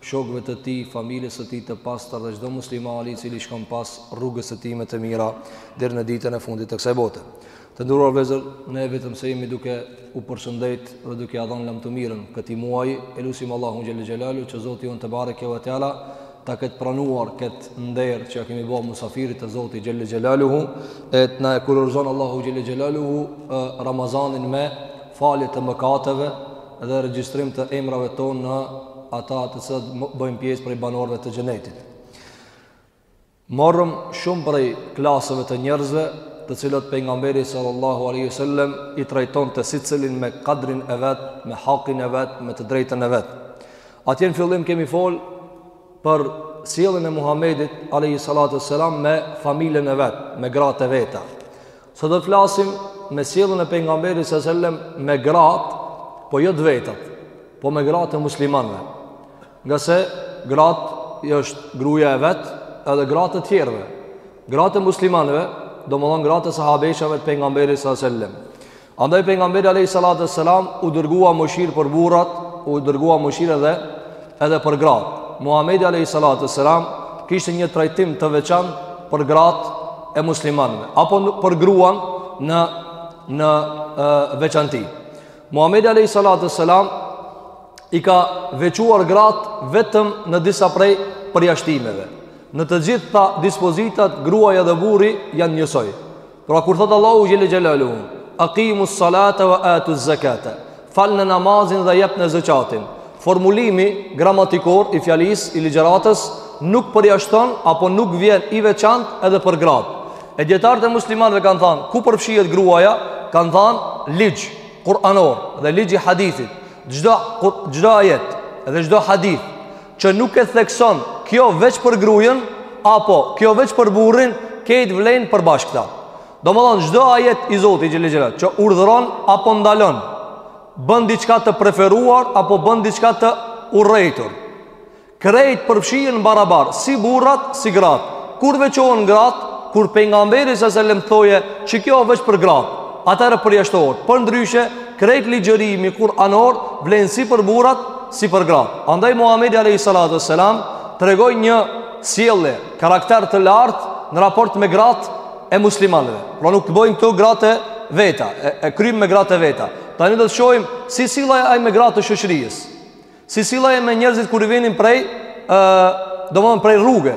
shokëve të tij, familjes së tij të pastër dhe çdo muslimani i cili shkon pas rrugës së tij me të mira deri në ditën e fundit të kësaj bote. Të nderuar vëllezër, ne vetëm se jemi duke u përshëndet dhe duke ia dhënë lamtumirën këtij muaji, e lusim Allahun xhel xhelalu që Zoti jonë tebareke ve teala ta ketë pranuar këtë nder që ia kemi bo musafirit të Zotit xhel xhelalu e të na e kurorëzon Allahu xhel xhelalu Ramazanin me falje të mëkateve dhe regjistrim të emrave tonë në ata të cilët bëjnë pjesë prej banorëve të xhenetit. Morëm shumë prej klasëve të njerëzve, të cilët pejgamberi sallallahu alaihi wasallam i trajtonte secilin me kadrin e vet, me hakin e vet, me të drejtën e vet. Atje në fillim kemi fol për sjelljen e Muhamedit alaihi salatu wasalam me familjen e vet, me gratë e veta. Sot do të flasim me sjellën e pejgamberit sa selam me gratë, po jo të vetat, po me gratë e muslimanëve. Ngase gratë është gruaja e vet, edhe gratë e të tjerëve. Gratë e muslimanëve, domthon gratë e sahabeshave të pejgamberit sa selam. Andaj pejgamberi alayhi salatu selam u dërgua mëshirë për burrat, u dërgua mëshirë edhe edhe për gratë. Muhamedi alayhi salatu selam kishte një trajtim të veçantë për gratë e muslimanëve apo për gruan në veçanti. Muhamedi alayhi salatu selam i ka veçuar gratë vetëm në disa prej përjashtimeve. Në të gjitha dispozitat gruaja dhe burri janë njësoj. Pra kur thot Allahu xhelle xhelalu, aqimus salata wa atuz zakata. Falne namazin dhe jepne zekatin. Formulimi gramatikor i fjalisë i ligjëratës nuk përjashton apo nuk vjen i veçantë edhe për gratë. E dijetarët e muslimanëve kanë thënë, ku përfshihet gruaja? Kanë thënë ligj kuranor dhe ligj i hadithit. Çdo çdo ajet dhe çdo hadith që nuk e thekson kjo veç për grujën, apo kjo veç për burrin, krejt vlen përbashkëta. Domethonë, çdo ajet i Zotit xhel xhelalu, që urdhëron apo ndalon, bën diçka të preferuar, apo bën diçka të urrejtur. Krejt përfshihen barabar, si burrat, si gratë. Kur veçohen gratë, kur pejgamberi sa selam thojke, që kjo veç për gratë, atëherë përjashtohet, përndryshe, Krejt ligjërimi kuranor vlen si për burrat, si për gratë. Andaj Muhamedi alayhi salatu selam tregoi një sjellje, karakter të lartë në raport me gratë e muslimanëve. Pra nuk bëjnë këto gratë e veta, e, e krym me gratë e veta. Tani do të shohim si sillej ai me gratë të shoqërisë. Si sillej me njerëzit kur i vinin prej, ë, domthonë prej rruge.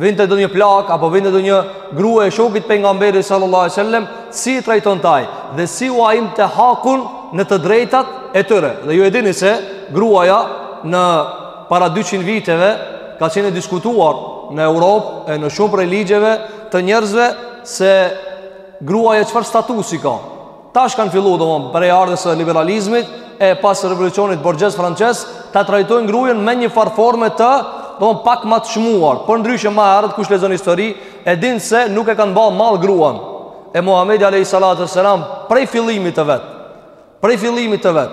Vinte ndonjë plak apo vinte ndonjë grua e shokët pejgamberit sallallahu alajhi wasallam, si i trajtonte ai dhe si ua jepte hakun në të drejtat e tyre. Dhe ju e dini se gruaja deri para 200 viteve ka qenë e diskutuar në Europë e në shumë prej ligjeve të njerëzve se gruaja çfarë statusi ka. Tash kanë fillu domethënë prej ardhjes së liberalizmit e pas revolucionit borgjez francez, ta trajtojnë grujen me një farë forme të, domethënë pak ma t'çmuar. Përndryshe ma herët kush lezon histori, e di se nuk e kanë bë mall gruan. E Muhamedi alayhi salatu selam prej fillimit të vet. Prej fillimit të vet.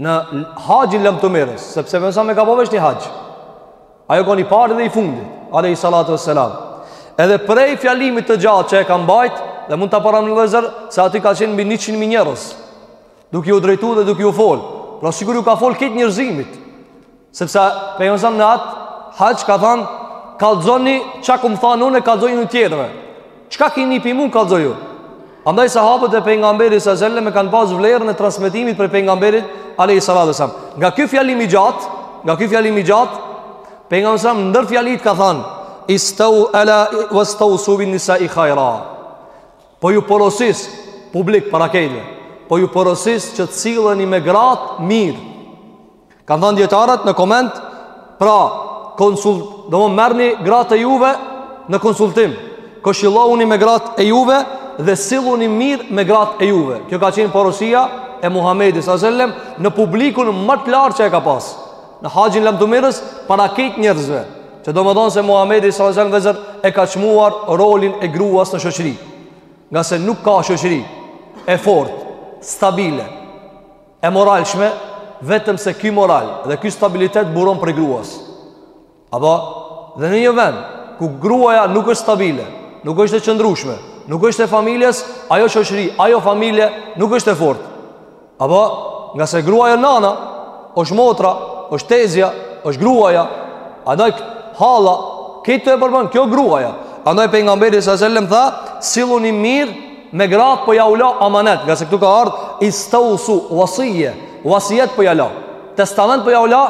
Në haxhin lamtumirës, sepse pejgamberi ka ba veç një haxh. Ai ka qenë i pari dhe i fundi, alejhi salatu ve selam. Edhe prej fjalimit të gjatë që e ka mbajt, dhe mund ta paramendoni vëllezër, se aty ka qenë mbi 100.000 njerëz, duke ju drejtu dhe duke ju folë. Pra sikur ju ka folë krejt njerëzimit. Sepse pejgamberi sa në atë haxh ka thanë, kallxoni çka kam than unë, kallxojuni tjerëve. Çka keni ni prej meje kallxoju. Andaj sahabët e pejgamberit sa selam e kanë pas vlerën e transmetimit prej pejgamberit alayhi salatu wasalam. Nga ky fjalim i gjatë, nga ky fjalim i gjatë, pejgamberi sa ndër fjalët ka thanë, istau ala wastausu bin nisai khaira. Po ju porosis publik para krejtve. Po ju porosis që të silleni me gratë mirë. Kanë thënë dijetarët në koment Pra konsult domethënë merrni gratë e juve Në konsultim Këshillohuni me gratë e juve Dhe silluni mirë me gratë e juve Kjo ka qenë porosia e Muhamedit sa sellem në publikun më të lartë që e ka pas. Në Haxhin Lamtumirës para krejt njerëzve, që domethënë se Muhamedi sallallahu alajhi wasallam e ka çmuar rolin e gruas në shoqëri. Ngase nuk ka shoqëri e fortë, stabile, e moralshme vetëm se ky moral dhe ky stabilitet buron prej gruas. Apo dhe në një vend ku gruaja nuk është stabile, nuk është e qëndrueshme, nuk është e familjes, ajo shoqëri, ajo familje nuk është e fortë. Apo ngase gruaja nana, është motra, është tezja, është gruaja, andaj halla këto e përban kjo gruaja. Andaj pejgamberi sa selam tha, silluni mirë Me gratë po ja u la amanet, ngase këtu ka ardhur istausu wasiye, wasiet po ja la. Testament po ja u la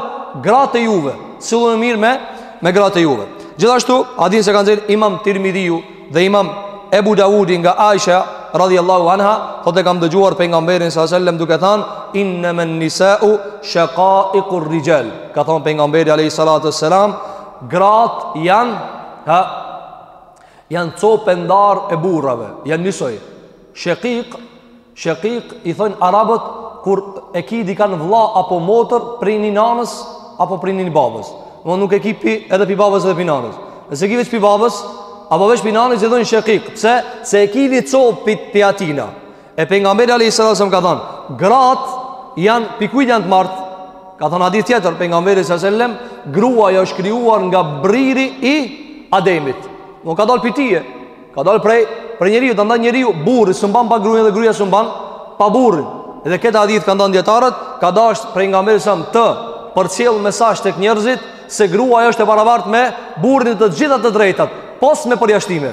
gratë e juve. Silluni mirë me me gratë e juve. Gjithashtu, hadithin që e kanë shënu Imam Tirmidhiu dhe Imam Ebu Dawudi nga Aisha radhiyallahu anha, thotë kam dëgjuar pejgamberin sallallahu alajhi wasallam duke thënë innaman nisa'u shaqa'iqur rijal. Ka thënë pejgamberi alayhi salatu wasalam, gratë janë ha Janë copë e ndarë e burrave, janë njësoj. Shekik, shekik i thonë arabët kur e ki di kanë vlla apo motër prej një nanës apo prej një babës. Nuk e ki pi edhe pi babës edhe pi nanës. Nëse ki veç pi babës, apo veç pi nanës i thonë shekik. Pse? Se e ki një copë pi, pi atina. E pejgamberi alayhis salam ka thënë, gratë janë, pi kujt janë të marrta. Ka thënë hadith tjetër pejgamberi sallallahu alaihi wasallam, gruaja është krijuar nga briri i Ademit. Nuk ka dalë pi tij. Ka dalë prej për njeriu, domethënë njeriu, burri s'mun pa gruen dhe gruaja s'mun pa burrin. Dhe këtë hadith kanë thënë dijetarët, ka dashur pejgamberi sa të përcjellë mesazh tek njerëzit se gruaja është e barabartë me burrin n'të gjitha të drejtat, pos me përjashtime.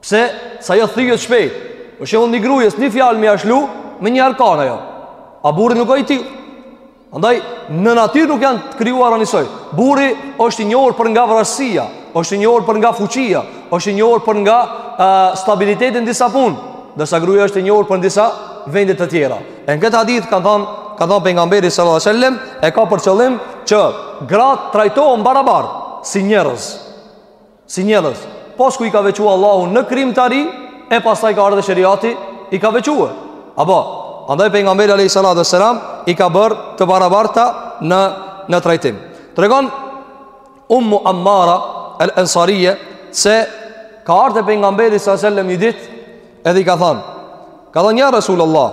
Pse? Se ajo thyhet shpejt. Për shembull një grujës, një fjalë me ja shtu, menjëherë kan ajo. A burri nuk o i tillë? Andaj në natyrë nuk janë të krijuara njësoj. Burri është i njohur për nga vrazhdësia, është i njohur për nga fuqia, është i njohur për nga uh, stabiliteti në disa punë, ndërsa gruaja është e njohur për disa vende të tjera. E në këtë hadith kanë thënë, ka thënë pejgamberi sallallahu alajhi wasallam, e ka për qëllim që gratë trajtohen barabartë si njerëz. Si njerëz, pos ku i ka veçua Allahu në krijimtari, e pastaj ka ardhe sheriati, i ka veçua. Apo, andaj pejgamberi alejhi salatu ue selam, i ka bërë të barabarta në, në trajtim. Tregon, ummu ammara, el ensarije, se ka ardhe pejgamberi a.s. një ditë, edhe i ka thanë, ka thanë, ja Rasul Allah,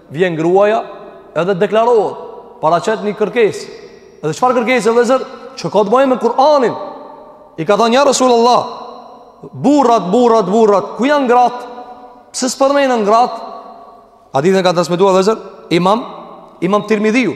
Vjen gruaja edhe deklarohet, paraqet një kërkesë. Edhe çfarë kërkese vllezër? Që ka të bëjë me Kur'anin. I ka thënë ja Resulullah, burrat, burrat, burrat, ku janë gratë? Pse s'përmendën gratë? Hadithin e ka transmetuar vllezër? Imam, Imam Tirmidhiu.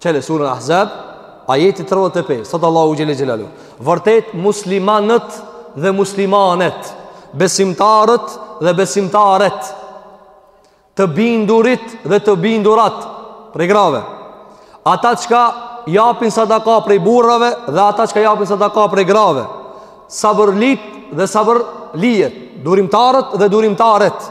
Çele suren Ahzab, ajeti 35, thotë Allahu Xhele Xhelaluhu. Vërtet muslimanët dhe muslimanet, besimtarët dhe besimtaret, të bindurit dhe të bindurat, prej grave, ata çka japin sadaka prej burrave dhe ata çka japin sadaka prej grave, sabërlit dhe sabërlijet, durimtarët dhe durimtaret,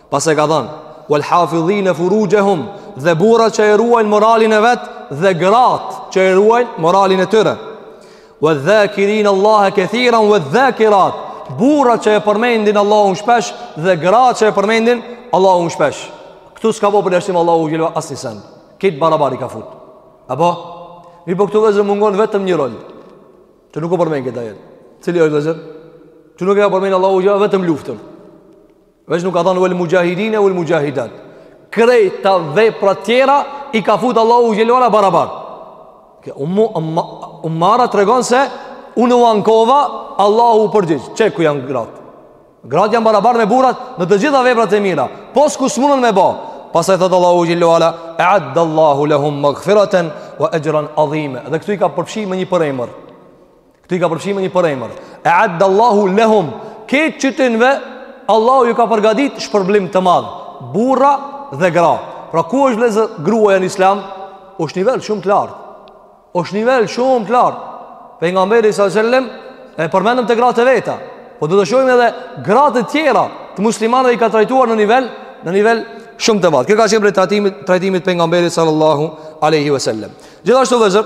Pas e ka thënë, "Wal hafidhina furujahum" dhe burrat që e ruajnë moralin e vet dhe gratë që e ruajnë moralin e tyre. Wa dhakirin Allah kathiran wa dhakirat. Burrat që e përmendin Allahun shpesh dhe gratë që e përmendin Allahun shpesh. Ktu s'ka bo përjashtim Allahu xhele asni sen. Krejt barabar i ka fut. Apo mirëpo këtu vllezër mungon vetëm një rol. Që nuk e përmend n'këtë ajet. Cili është vllezër? Që nuk e ka përmend Allahu xhele vetëm luftën. Veç nuk ka thanë uel mujahidine uel mujahidat. Krejt te veprat tjera i ka fut Allahu xhele ue ala barabar. Kë umu umara tregon se unë u ankova Allahu u përgjigj. Qe ku janë grat? Grat janë barabar me burrat në të gjitha veprat e mira. Pos ku s'munën me ba. Pastaj thot Allahu xhele ue ala a'adda Allahu lahum maghfiratan wa ajran azima. Dhe këtu i ka përfshi me një përemër. Këtu i ka përfshi me një përemër. E adda Allahu lehum, këtë qytynve, Allahu ju ka përgadit shpërblim të madh, burra dhe gra. Pra ku është vllezër gruaja në islam? është nivel shumë të lartë. është nivel shumë të lartë. Pejgamberi s.a.s., e përmendëm te gratë e veta. Po do të shohim edhe gratë e tjera të muslimanëve i ka trajtuar në nivel, në nivel shumë të madh. Kjo ka qenë prej trajtimit, trajtimit pejgamberit sallallahu aleyhi ve sellem. Gjithashtu vllezër,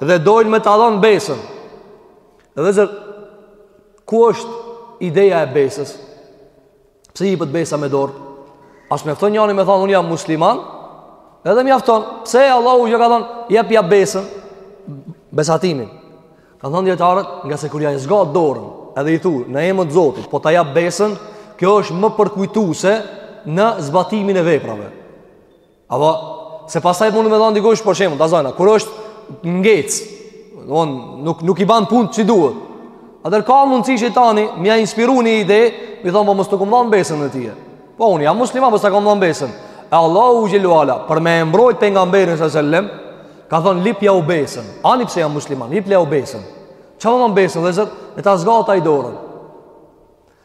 Dhe dojnë me ta dhanë besën. Vllezër, ku është ideja e besës? Pse jipet besa me dorë? A s'mjafton njani me thanë, unë jam musliman, edhe mjafton, pse Allahu që ka thanë, jep ja besën, besatimin. Kanë thanë dijetarët, ngase kur ja zgat dorën, edhe i thu, në emër të zotit, po ta jap besën, kjo është më përkujtuese në zbatimin e veprave. A se pastaj mundet me thon dikush për shembull, tash dina, kur është ngec, nuk nuk i bën punët si duhet. Atëherë ka mundësi shejtani me ja inspiru ni ide, me i thon po mos ta kum dhon besën ti. Po unë jam musliman, mos ta kum dhon besën. E Allahu xhele ue ala, për me e mbrojt pejgamberin sallallahu alajhi wasallam, ka thon lypjau besën. Ani pse jan musliman, lypjau besën. Çka domethon besën, vllezër? Me ta zgat ai dorën.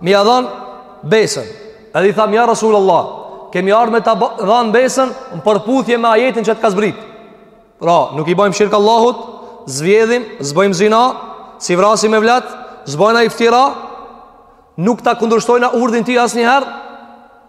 Mi ja dhan besën. Edhe i tham ja Rasulullah, kemi ardhur me ta dhan besën në përputhje me ajetin që të ka zbrit. Pra, nuk i bëjmë shirk Allahut, s'vjedhim, s'bojmë zina, s'i vrasim evlat, s'bojna iftira, nuk ta kundërshtojna urdhrin ti asnjëherë.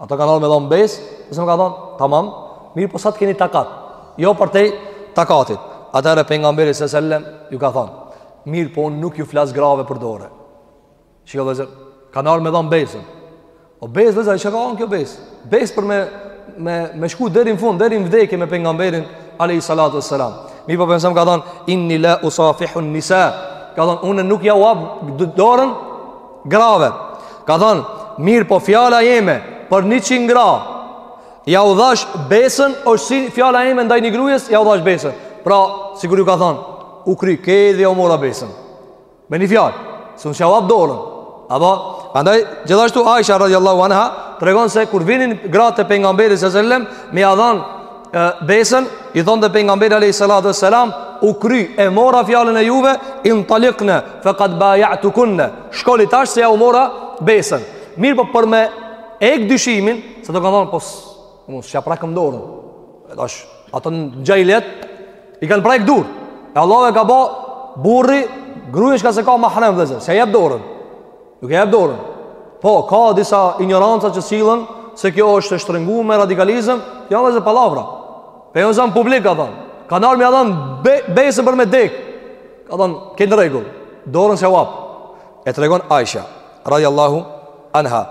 Ato kanë ardh me dhon besë, pejgamberi ka thon, tamam, mirëpo sa të keni takat. Jo përtej takatit. Atëherë pejgamberi s.a.s. ju ka thon, mirëpo unë nuk ju flas grave për dorë. Shikoni vllezër, kanë ardhur me dhon besën. O besë vllezër, çka u kon kjo besë. Besë për me me me shku deri në fund, deri në vdekje me pejgamberin alayhi salatu wassalam. Mirëpo pejgamberi s.a.s. ka thon inni la usafihun nisa. Ka thon unë nuk jau ap dorën Grave, ka thanë, mirëpo fjala jeme për 100 gra. Jau dhash besën, është si fjala jeme ndaj një grujes, jau dhash besën. Pra, sikur ju ka thanë, u kry edhe jau mora besën. Me një fjalë, se un s'jau ap dorën. Apo, prandaj gjithashtu Aisha radhiyallahu anha tregon se kur vinin gratë te pejgamberi sallallahu alajhi wasallam, me ia dhanë besën, i thonte pejgamberi a.s. u kry e mora fjalën e juve, intalikne fekad bajatukunne, shkoni tash se jau mora besën. Mirë po për me e hek dyshimin, se do kanë thonë, po s'ja prekëm dorën, e tash, ata në xhahilijet, i kanë prek durt, e Allahu e ka ba burri, grujen çka s'e ka mahrem vëllezër, s'ja jep dorën. Nuk e jep dorën. Po, ka disa injoranca që sillen se kjo është e shtrënguar me radikalizëm, ja jo, veç pallavra. Pejgamberi a.s. publik ka thënë. Kanë ardh me ja dhan be, besën për me dek. Ka thënë, "Ke në rregull. Dorën s'jau jap." E tregon Aisha, radhiyallahu anha.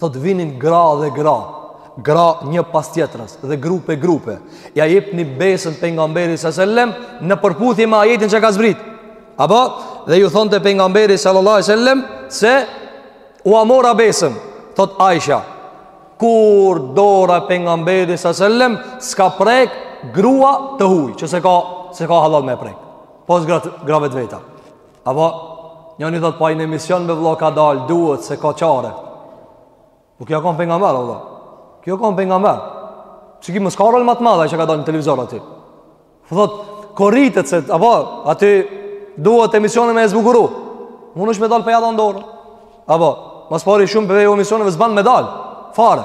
thot vinin gra dhe gra gra një pas tjetrës dhe grupe grupe ja jepnin besën pejgamberit sallallahu alejhi ve sellem në përputhje me ajetin që ka zbrit apo dhe ju thonte pejgamberi sallallahu alejhi ve sellem se ua mora besën thot Aisha kurrë dora e pejgamberit sallallahu alejhi ve sellem s'ka prek grua të huj që s'e ka, s'e ka hallall me prek pos gra, grave të veta Apo, njoni thot, po ai në emision me vlla ka dal, duhet s'ka çare. Po ky o kan pejgamber, vlla. Ky o kan pejgamber. Qiky mos ka rol më të madhe që ka dal në televizor aty. Po thot, koritet se, apo, aty duhet emisionin me e zbukuru. Munësh me dal pa ja dhan dorë. Apo, ma së pari shumë prej emisioneve s'ban me dal. Fare.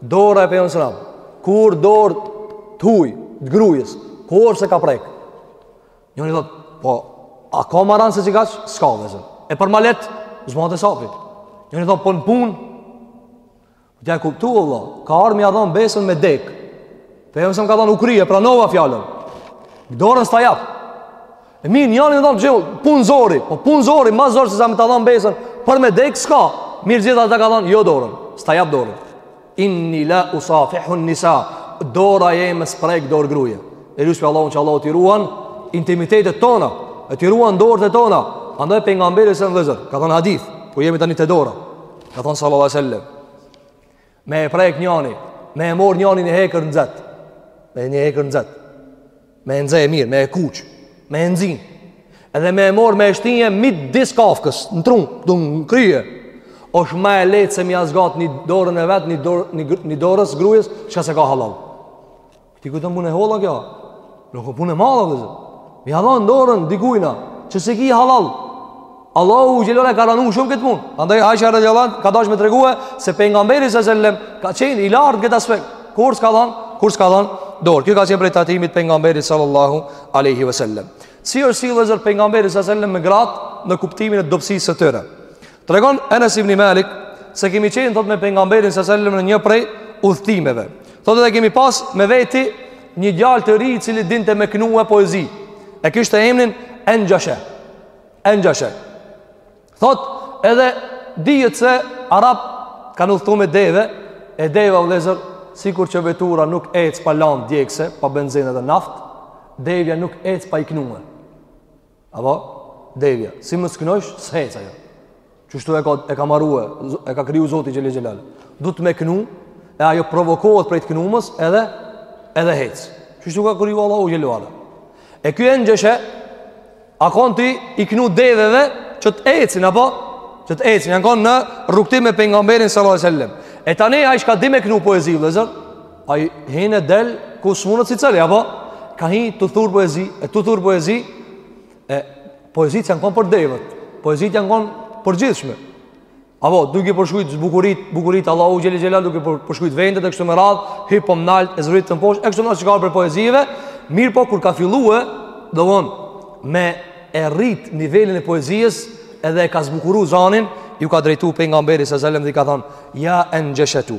Dora e pejgamberit sallallahu alajhi wasallam, kurrë dorë të huaj të grujës, kurrë s'e ka prek. Njëri thot, po a ka maran se çikaç? S'ka vëllezër. E për malet, s'mund të sapi. Njëri thot, po në punë. Po ja kuptu vlla, ka ardhur me ja dhan besën me dek. Pejgamberi ka thënë u kry, pranova fjalën. Dorën s'ta jap. E mirë, njëri për shembull, pun zori, po pun zori, më zor se sa me ta dhan besën, për me dek s'ka. Megjithatë ka thon, jo dorën, s'ta jap dorën. Inni la usafihu nisa, dora jeme s'prek dorë gruaje. E lus Allahun që Allahu t'i ruan intimitetet tona, e t'i ruan dorët e tona. Andaj pejgamberi a.s. vëllezër, ka thon hadith, kur jemi tani te dora. Ka thon sallallahu alaihi wasallam. Me e prek njani Me e mor njani një hekur t'nxet Me një hekur t'nxet Me e nxe mirë Me e kuq Me e nxi Edhe me e mor me e shti në midis kafkës Në tru, në krye është ma e lehtë se me ja zgat një dorën e vetë Një, dor, një, një dorës grujës Çka s'e ka hallall Ti ku të më punë holla kjo? Nuk po punë mall apo zë. Me ja dhan dorën dikujna, që s'e ki hallall. Allahu xhele ve ala ka ranu shumë këtë punë Andaj Aisha radiallahu anha ka dash me tregue Se pejgamberi sallallahu aleyhi ve sellem ka qenë i lartë këtë aspekt Kurrë s'ka dhanë, kurrë s'ka dhanë dorë Kjo ka qenë prej trajtimit pejgamberit sallallahu aleyhi ve sellem Si është sjell vëllezër pejgamberi sallallahu aleyhi ve sellem me gratë Në kuptimin e dobësisë së tyre Tregon Enes ibn Malik se kemi qenë thot me pejgamberin sa selam në një prej udhëtimeve. Thotë edhe kemi pas me veti një djalë të ri i cili dinte me kënue poezi. E kishte emrin Enxheshe. Enxheshe. Thot edhe dihet se arab kanë udhtu me deve, e deva vëllezër sikur që vetura nuk ec pa landë djegëse, pa benzinë edhe naftë, devja nuk ec pa i knue. Apo, devja, si mos knojsh, s'hec ajo. Qështu e ka, e ka marue, e ka kriju Zoti xhele xhelaluhu. Duhet me knu, e ajo provokohet prej të knumës, edhe, edhe hec. Qështu ka kriju Allahu xhele xhelaluhu. E ky Enxheshe a konë tu i knu deveve, që të ecin, apo? Që të ecin, janë konë në rrugëtim me pejgamberin sallallahu alejhi sellem. E tani, ai çka di me knu poezi, vllezër? Ai hin e del ku s'munet secili, apo? Ka hi tu thur poezi, e tu thur poezi, e poezit janë konë për devet, poezit janë konë përgjithshme. Apo, duke përshkrujt bukurit, bukurit Allahu xhele xhelaluhu, duke përshkrujt vendet e kështu me radhë, hip ma nalt, e zbrit ma poshtë, e kështu me radhë që ka për poezive, mirëpo kur ka fillue, domethonë, me e rrit nivelin e poezisë, edhe e ka zbukuru zanin, ju ka drejtu pejgamberi s.a.s. dhe i ka thonë, ja Enxheshetu,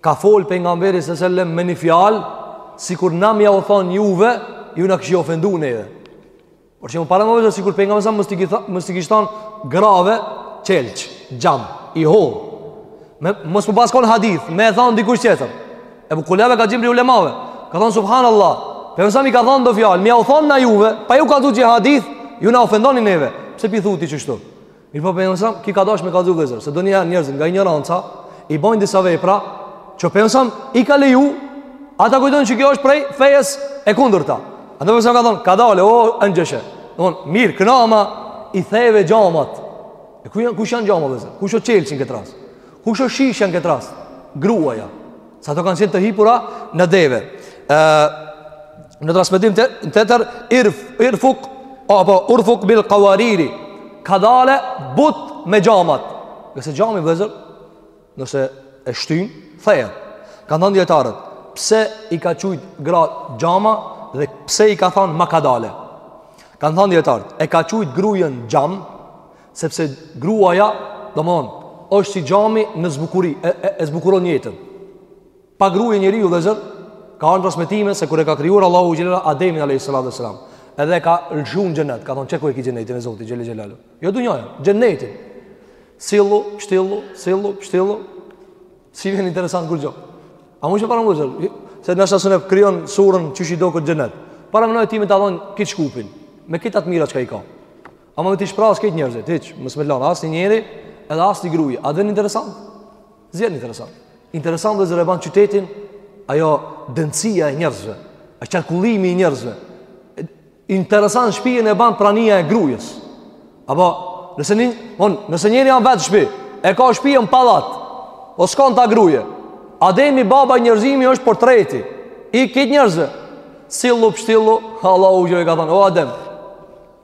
Ka fol pejgamberi s.a.s. me një fjalë sikur na me jau thon juve, ju na kishi ofendu neve. Por paramendoni sikur pejgamberi s.a.s. mos t'i kish, mos t'i kish thon grave qelq, xham, i ho. Me mos po pas kon hadith, me e thon dikush tjetër. Ebu Kilabe ka gjimri ulemave. Ka thon subhanallah. Pejgamberi s.a.s. i ka thon do fjalë, me jau thon na juve, pa ju kallzu qi hadith, ju na ofendoni neve. Pse pi thuti qështu? Mirëpo pejgamberi s.a.s., ky ka dash me kallzu vllezër, se ndonjëherë njërzit nga injoranca, i bojnë disa vepra, që pejgamberi s.a.s. i ka leju, ata kujtojnë që kjo është prej fejes e kundërta. A të përsa ka thonë, kadale, o Enxheshe. mirë, kno ama, i theve xhamat. E kush janë, kush janë xhamat, vllezër? Kush o qelqi në këtë rast? Kush është shishja në këtë rast? Gruaja. Se ato kanë qenë të hipura në deve. E në transmetim të tjetër irf irfuk apo urfuk bil qawariri. Kadale, butë me xhamat. Nëse xhami vllezër, nëse e shtyn, thehet. Kanë thanë dijetarët, pse i ka qujt gratë xhama dhe pse i ka thënë ma kadale. Kanë thanë dijetarët, e ka qujt gruen xham Sepse gruaja, domthon, është si xhami në zbukurim, e, e, e zbukuron jetën. Pa grue njeriu vllezër ka ardhur transmetime se kur e ka krijuar Allahu xhele xhelaluhu Ademin alayhis salatu selam, edhe ka lëshu në xhenet, ka thonë qe ku e ke xhenetin e Zotit xhele xhelaluhu. Jo dunja, xhenetin. Sillu, pshtillu, sillu, pshtillu. S'i vjen interesant kurgjë. A mund të para mos se na sa sonë krijon surën çish i do këtë xhenet. Paramenoje ti me ta dhon krejt Shkupin, me krejt të mirat çka i ka. Ama me t'i shprazë këta njerëzit, hiq, mos me t'lanë asnjë njeri, edhe asnjë gruje. A t'vjen interesant? S't'vjen interesant. Interesant vllezër e ban qytetin, ajo dendësia e njerëzve, a qarkullimi i njerëzve. Interesant shpijen e ban prania e grujes. Apo, nëse, një, on, nëse njeri jen vetë n'shpi, e ka shpijen pallat, po s'ka n'ta gruje. Ademi baba i njerëzimit është portreti i krejt njerëzve. Sillu pështillu, Allahu i ka thonë, o Adem,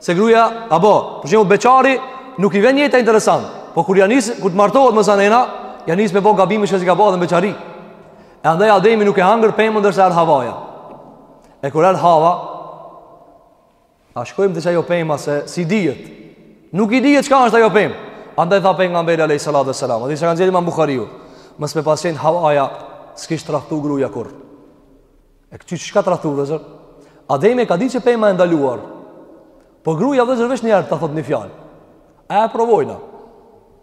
Se gruja, apo, për shembull beqari nuk i vjen jeta interesant, po kur ja nis, kur të martohet masanena, ja nis me ba gabime që s'i ka ba edhe beqari. E andaj Ademi nuk e hangër pemën derisa erdhi Havaja. E kur erdhi Hava, a shkojmë te qajo pema se s'i dihet. Nuk i dihet çka është ajo pemë. Andaj tha pejgamberi alejhi salatu ve selam, hadis e ka nxjerrë Imam Buhariu, mos me pas kon Havaja, s'kish tradhtu gruja kurr. E këty çka ka tradhtu, vllezër? Ademi e ka ditë që pema e ndaluar. Po gruja vllezër veç njëherë ta thot një fjalë. A e provojna?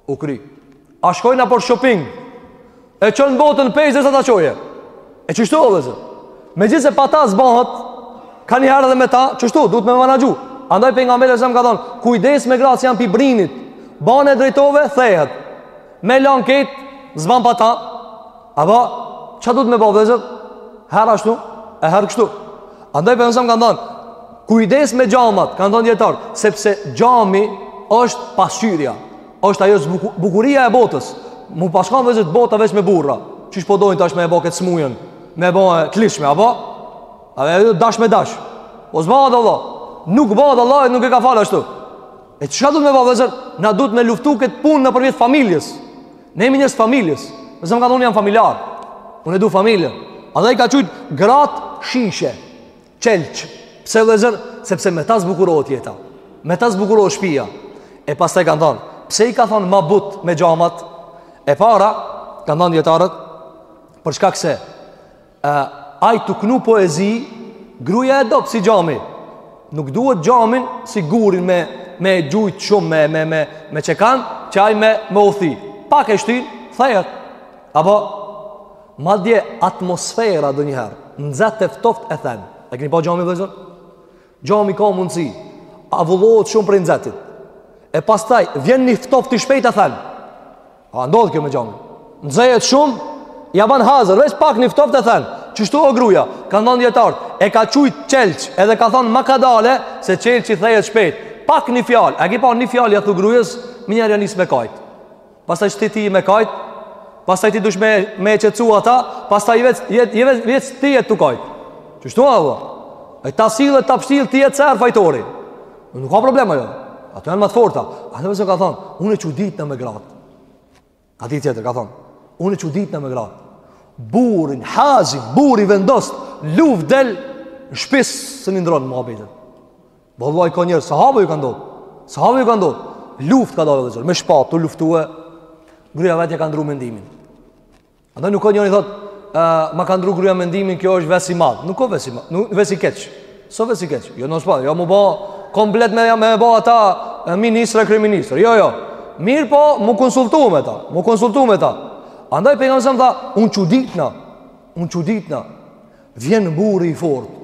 U kry. A shkojna për shopping. E çon botën peshë derisa ta çojë. E qështu, vllezër. Megjithëse pa ta s'bahet, kanjëherë edhe me ta, qështu, duhet me menaxhu. Andaj Pejgamberi alejhi selam ka thonë, kujdes me gratë se janë pi brinit. Bane e drejtove, thehet. Me lanë krejt, s'ban pa ta, Apo, çka duhet me ba vllezër? Her ashtu, e her kështu. Andaj Pejgamberi alejhi selam ka thonë, kujdes me xhamat, kanë thonë dijetarët, sepse xhami është pasqyra, është ajo zbuku, bukuria e botës. M'u pas kon vllezër bota veç me burra, qysh po dojnë tash me e ba këtë smujën, me e ba të ligjshme, a ba? A e jo, dash me dash. O s'bahet vallah, nuk bahet, Allahu nuk e ka falë ashtu. E çka duhet me ba vllezër? Na duhet me luftu këtë punë nëpërmjet familjes. Ne jemi njerëz t'familjes Alejhi selam ka thonë jam familjar Unë e du familjen Edhe i ka qujtë gratë shishe Qelq Pse vllezër Sepse me ta zbukurohet jeta Me ta zbukurohet shpia E pastaj kanë thonë Pse i ka thonë ma but me xhamat E para Kanë thonë dijetarët Për shkak se E, ai tu knu poezi, gruja e dobët si xhami. Nuk duhet xhamin si gurin me, me gjujt shumë, me, me, me, me çekan, që ai me, me u thy. Pak e shtyn, thehet. Apo, madje atmosfera donjëherë, nxet e ftoft e then. E keni pa xhamin vllezër? Xhami ka mundësi, avullohet shumë prej nxetit. E pastaj vjen një ftoft i shpejtë e then. A ndodh kjo me xhamin? Nxehet shumë, ja ban hazër, veç pak një ftoft e then. Qështu o gruja, kanë thonë dijetarët, e ka qujt qelq, edhe ka thon makadale se qelqi thehet shpejt. Pak një fjalë, a ke pa një fjalë ja thu grujes, menjëri ja nis me kajt. Pastaj ti ti me kajt, pastaj ti dush me e qetësu ata, pastaj veç ti jet tu kajt. Qashtu o ajo. E ta sill e ta pshtill ti jet sa fajtori. Nuk ka problem ajo. Ato janë më të forta. Ai ka thon, unë çuditna me grat. Hadith tjetër ka thon, unë çuditna me grat. Burrin hazim, burri vendos, luftë del në shpi se i ndrron muhabetet. Vëllaj ka njerëz, sahabë ju ka ndodhë. Sahabë ju ka ndodhë. Luftë ka dalë vllezër, me shpatë, tu luftue. Gruja vetë ja ka ndrru mendimin. Andaj nuk ka njeri thotë, uh, ma ka ndrru gruja mendimin, kjo është ves i madh. Nuk ka ves i madh, nuk, ves i keq. S'o ves i keq. Jo, në shpatë, jo mu ba, komplet me, me ba ata ministre, kryeministre. Jo, jo. Mirëpo, mu konsultu me ta. Mu konsultu me ta. Andaj Pejgamberi alejhi selam tha, unë çuditna, unë çuditna, vjen burri i fortë,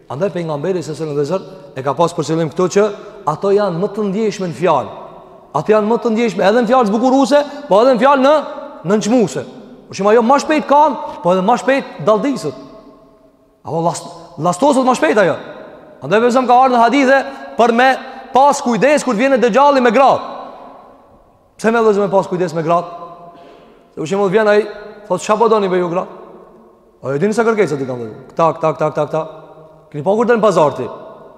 Andaj pejgamberi alejhi selam vllezër e ka pas për qëllim këto që ato janë më të ndjeshme në fjalë. Ato janë më të ndjeshme edhe në fjalë zbukuruse, po edhe në fjalë nënçmuse. Për shembull ajo më shpejt kanë, po edhe më shpejt dalldiset. Apo last lastoset më shpejt ajo. Andaj vllezër ka ardhur në hadithe për me pas kujdes kur vjen Dexhalli me gratë. Pse vllezër me pas kujdes me gratë? Se për shembull vjen ai, thotë, çka po doni be ju gratë? A e dini sa kërkesa t'i kanë? Tak, tak, tak, tak, tak. Keni pa kur del në pazar ti.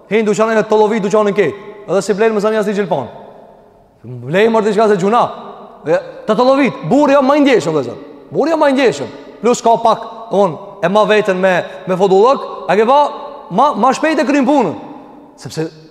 Hin në duqan e tollovit duqanin krejt. Edhe s'i blen me zan as ni gjilpan. Blejnë mërë të çka se gjuna. Dhe të tollovit, burri o ma i ndjeshëm vllezër. Burri o ma i ndjeshëm. Plus ka pak, on, e ma veten me, me fodullëk. A ke pa, ma, ma shpejt e kryn punën. Sepse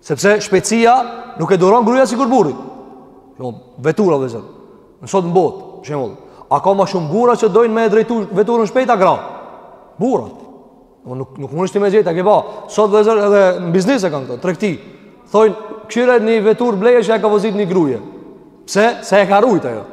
Sepse shpejtësia nuk e duron gruja sikur burri. Jo, vetura vllezër. Në sot në botë, për shembull, a ka më shumë burra që dojnë me e drejtu veturën shpejt a gra? Burra. Po nuk nuk mundesh ti me gjetë, a ke pa? Sot vllezër edhe në biznes e kanë këto, tregti. Thojnë, "Kqyre ni veturë bleje që e ka vozit një gruje." Pse? Se e ka rujt ajo.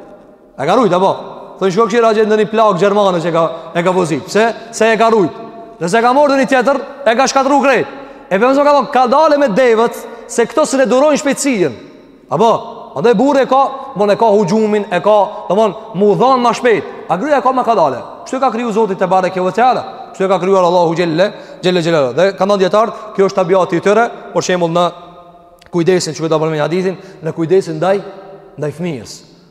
E ka rujt, apo? Thojnë shko kqyre a gjen ndonji plakë gjermane që ka, e ka vozit. Pse, se e ka rujt. Nëse e ka marrë ndonji tjetër, e ka shkatrru krejt. E Pejgamberi alejhi selam ka thonë, kadale me devet, se këto s'e durojnë shpejtësinë. Apo? Andaj burri e ka, mon e ka huxhumin, e ka, dhe mon, mu dhanë ma shpejt. A gruja ka ma kadale. Kështu e ka kriju Zoti tebareke ve teala. Kështu e ka krijuar Allahu xhel-le xhelaluhu. Dhe ka thanë dijetarët, kjo është tabiati i tyre, për shembull në kujdesin, që këtë e përmend hadithin, në kujdesin ndaj, ndaj fëmijës.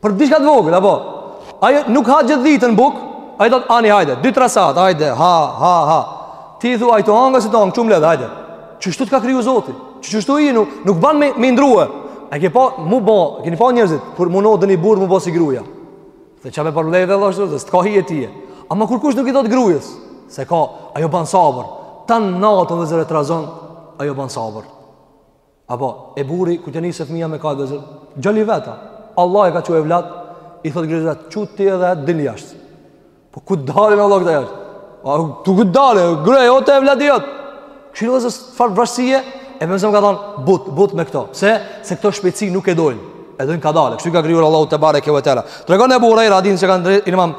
Për diçka të vogël apo? Ai nuk ha gjithë ditën buk, ai thot ani hajde, 2-3 saat, hajde, ha ha ha. Ti thua ai të hanga si të hang, çum led, hajde. Qashtu të ka kriju Zoti. Qashtu nuk nuk ban me e ndrrue. A ke pa mu bë, keni pa njerëzit kur mundohet ni burrë mu bë si gruja. Dhe çamë për vlejë dhe ashtu, s'të ka hije ti. Ama kurkush nuk i thot grujës, se ka, ajo ban sabër. Tan natën vllezër e trazon, ajo ban sabër. Apo, e burri, kur të nisë fëmija me ka vllezër, gjali vet a, Allah e ka çu evlat, i thot grues vet, çu ti edhe dil jashtë. Po, ku të dalin Allah këta jashtë? A, tu ku të dalin, gru, o te evlati jot. Kshir vllezër, farë vrazhdësie, e me zëmë ka thonë, but, but me këto. Se, se këto shpejtsi nuk e dojnë, e dojnë kadale. Kështu i ka krijuar Allahu tebareke ve teala. Tregon Ebu Hurejra, radin që kanë drejt, imam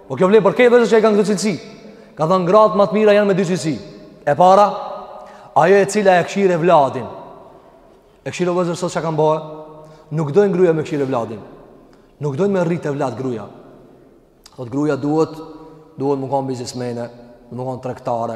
Po kjo vlen për këto vllezër që e kanë këtë cilësi. Ka thënë gratë më të mira janë me dy cilësi. E para, ajo e cila e kshir evladin. E kshir vllezër sot çka kanë ba he? Nuk dojnë gruja me kshir evladin. Nuk dojnë me rritë evlad gruja. Thot gruja duhet, duhet mu kanë biznesmene, mu kanë tregtare,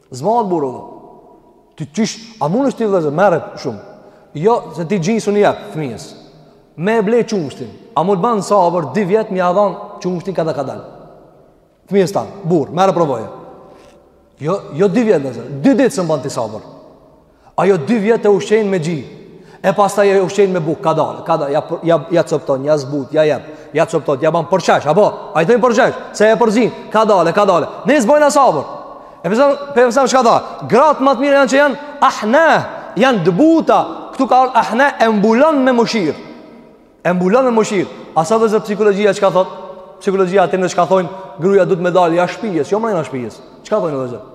Zmanë burrë dhe. Ti qysh, a mundesh ti vllezër, merre shumë. Jo, se ti gjin s'un i jep, fëmijës. Me e ble qumështin. A mund ban sabër, dy vjet, me ia dhan qumështin kadal kadal. Fëmijës tan, burrë, merre provoje. Jo, jo dy vjet vllezër, dy ditë s'e mban ti sabër. Ajo dy vjet e ushqen me gji E pastaj e ushqen me bukë Kadale, kadale, ja, ja, ja copton, ja zbut, ja jep Ja copton, ja ban përshesh, apo? A i thojnë përshesh, se e përzin Kadale, kadale, ne s'bojna sabër E përshesh, përshesh, çka tha Gratë ma të mira janë që janë Ahne, janë të buta Këtu ka orë ahne, e mbulon me mëshirë E mbulon me mëshirë A sot vllezër psikologjia çka thot Psikologjia atë në çka thonë Gruja duhet me dalë jashtë shpijes Jo mrena shpijes Çka thonë vllezër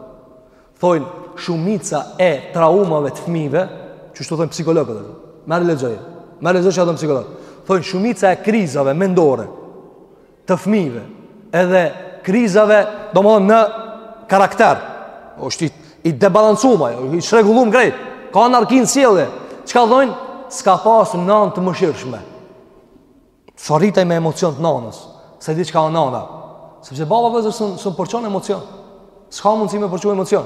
Thojnë shumica e traumave të fëmijëve, kështu thojnë psikologët, merr lexoj, merr lexoj çka thojnë psikologët, thojnë shumica e krizave mendore të fëmijëve, edhe krizave, domethënë në karakter, është i, i debalancum, i shrregullum krejt, ka anarki n'sjellje, çka thojnë, s'ka pas nanë të mëshirshme, S'a rrit aj me emocion të nanës, s'e di çka o nana. Sepse baba vllezër s'mun përçon emocion. S'ka mundësi me përçu emocion.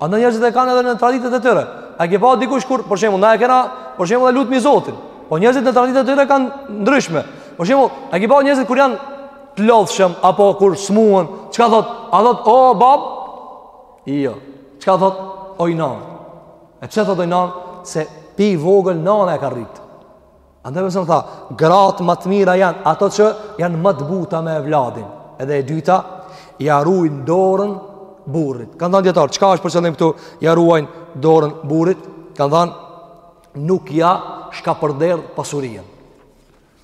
Andaj njerëzit e kanë edhe në traditat e tyre. A ke pa dikush kur, për shembull, na e kena, për shembull, e lutmi Zotin. Po njerëzit në traditat e tyre kanë ndryshe. Për shembull, a ke pa njerëzit kur janë të lodhshëm apo kur smuhen, çka thot? A thot o bab? Jo. Çka thot? Oj nan. E pse thot oj nan? Se pi vogël nana e ka rrit. Andaj më sëmë tha, gratë më të mira janë ato që janë më të buta me evladin. Edhe e dyta, ja ruajnë dorën burrit. Kanë thënë dijetarët, çka është për qëllim këtu? Ja ruajnë dorën burrit. Kanë thënë nuk ja shkapërderdh pasurinë.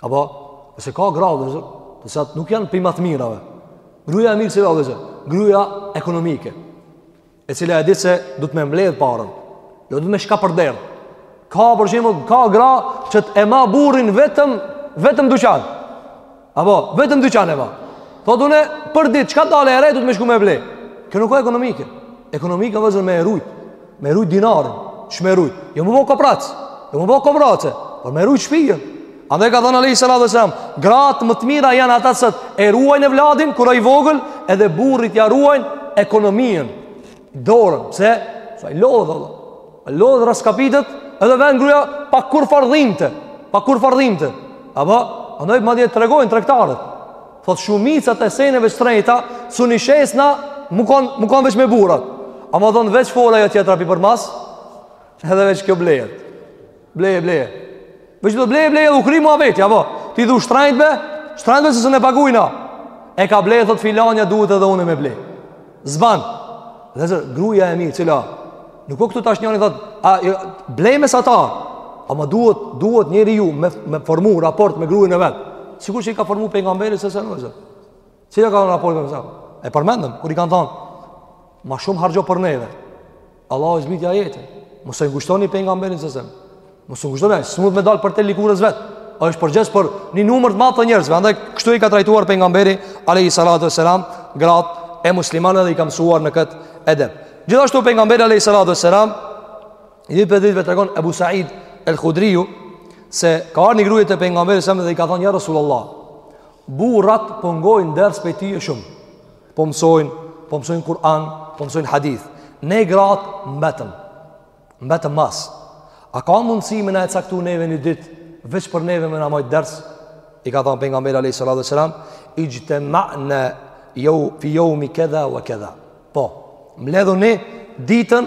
Apo, se ka gra vllezër, të cilat nuk janë pi ma të mirave. Gruaja e mirë se vllezër. Gruaja ekonomike. e cila e di se do të më mbledh paren. Jo do të me shka për derr. Ka për shembull, ka gra që ta e ma burrin vetëm vetëm dyqan. Apo vetëm dyqan e ma. Thot une për ditë çka dalë e re duhet me shku me ble. Kjo nuk o ekonomike. Ekonomika do me thënë me rujt, me rujt dinarin, ç'me rujt. Jo m'u bo koprac. Jo m'u bo koprace. Por me rujt shpijën. Andaj ka thënë alejhi salatu ue selam, gratë më të mira janë ata që e ruajnë evladin, kur o i vogël, edhe burrit ja ruajnë ekonominë, dorën, pse, se ai lodhet, lodhet raskapitet, edhe vjen gruja pa kurrfarë dhimte, pa kurrfarë dhimte, apo, andaj madje tregojnë tregtarët, thot shumicën e seneve shtrejta, s'un i shesna, me kanë veç me burrat, ama thonë veç fola ajo tjetra pi përmas, edhe veç kjo blehet. Bleje, bleje. Veç de bleje, bleje dhe u krimua vetja, po. Ti thu shtrenjt be, shtrenjt be se s'un e pagujna. E ka ble, thot filanja duhet edhe une me ble. S'ban. Do me thënë, gruja e mirë, cila. Nuk po, këtu tash njani thot, a, jo, bleje mësa ta. Ama duhet, duhet njeriu me, me formu raport me grujën e vet. Sikur që i ka formu pejgamberi, s.a.v.s., do me thënë. Cila ka qenë raport me? E përmendëm kur i kanë thënë, "Ma shumë harxho për neve." Allahu e zbriti ajetin. Mos e ngushtoni pejgamberin s.a.v.s. Mos e ngushtoni, s'mund me dal përtej lëkurës vet. Ai është përgjegjës për një numër të madh të njerëzve. Andaj kështu i ka trajtuar pejgamberi alayhi salatu wasalam grat e muslimane dhe i ka mësuar në kët edep. Gjithashtu pejgamberi alayhi salatu wasalam prej haditheve tregon Ebu Said el-Khudriu se ka ardhur një gruje te pejgamberi dhe i ka thënë ja Rasulullah Burrat po ngojnë ders prej tyje shumë. Po mësojnë, po mësojnë Kur'an, po mësojnë hadith. Ne gratë mbetëm. Mbetëm mbas. A ka mundësi me na e caktu neve një ditë veç për neve me na majtë ders? I ka thënë pejgamberi alayhi salatu wasalam, "Ijtami'na yawm fi yawmi kadha wa kadha." Po, mbledhuni ditën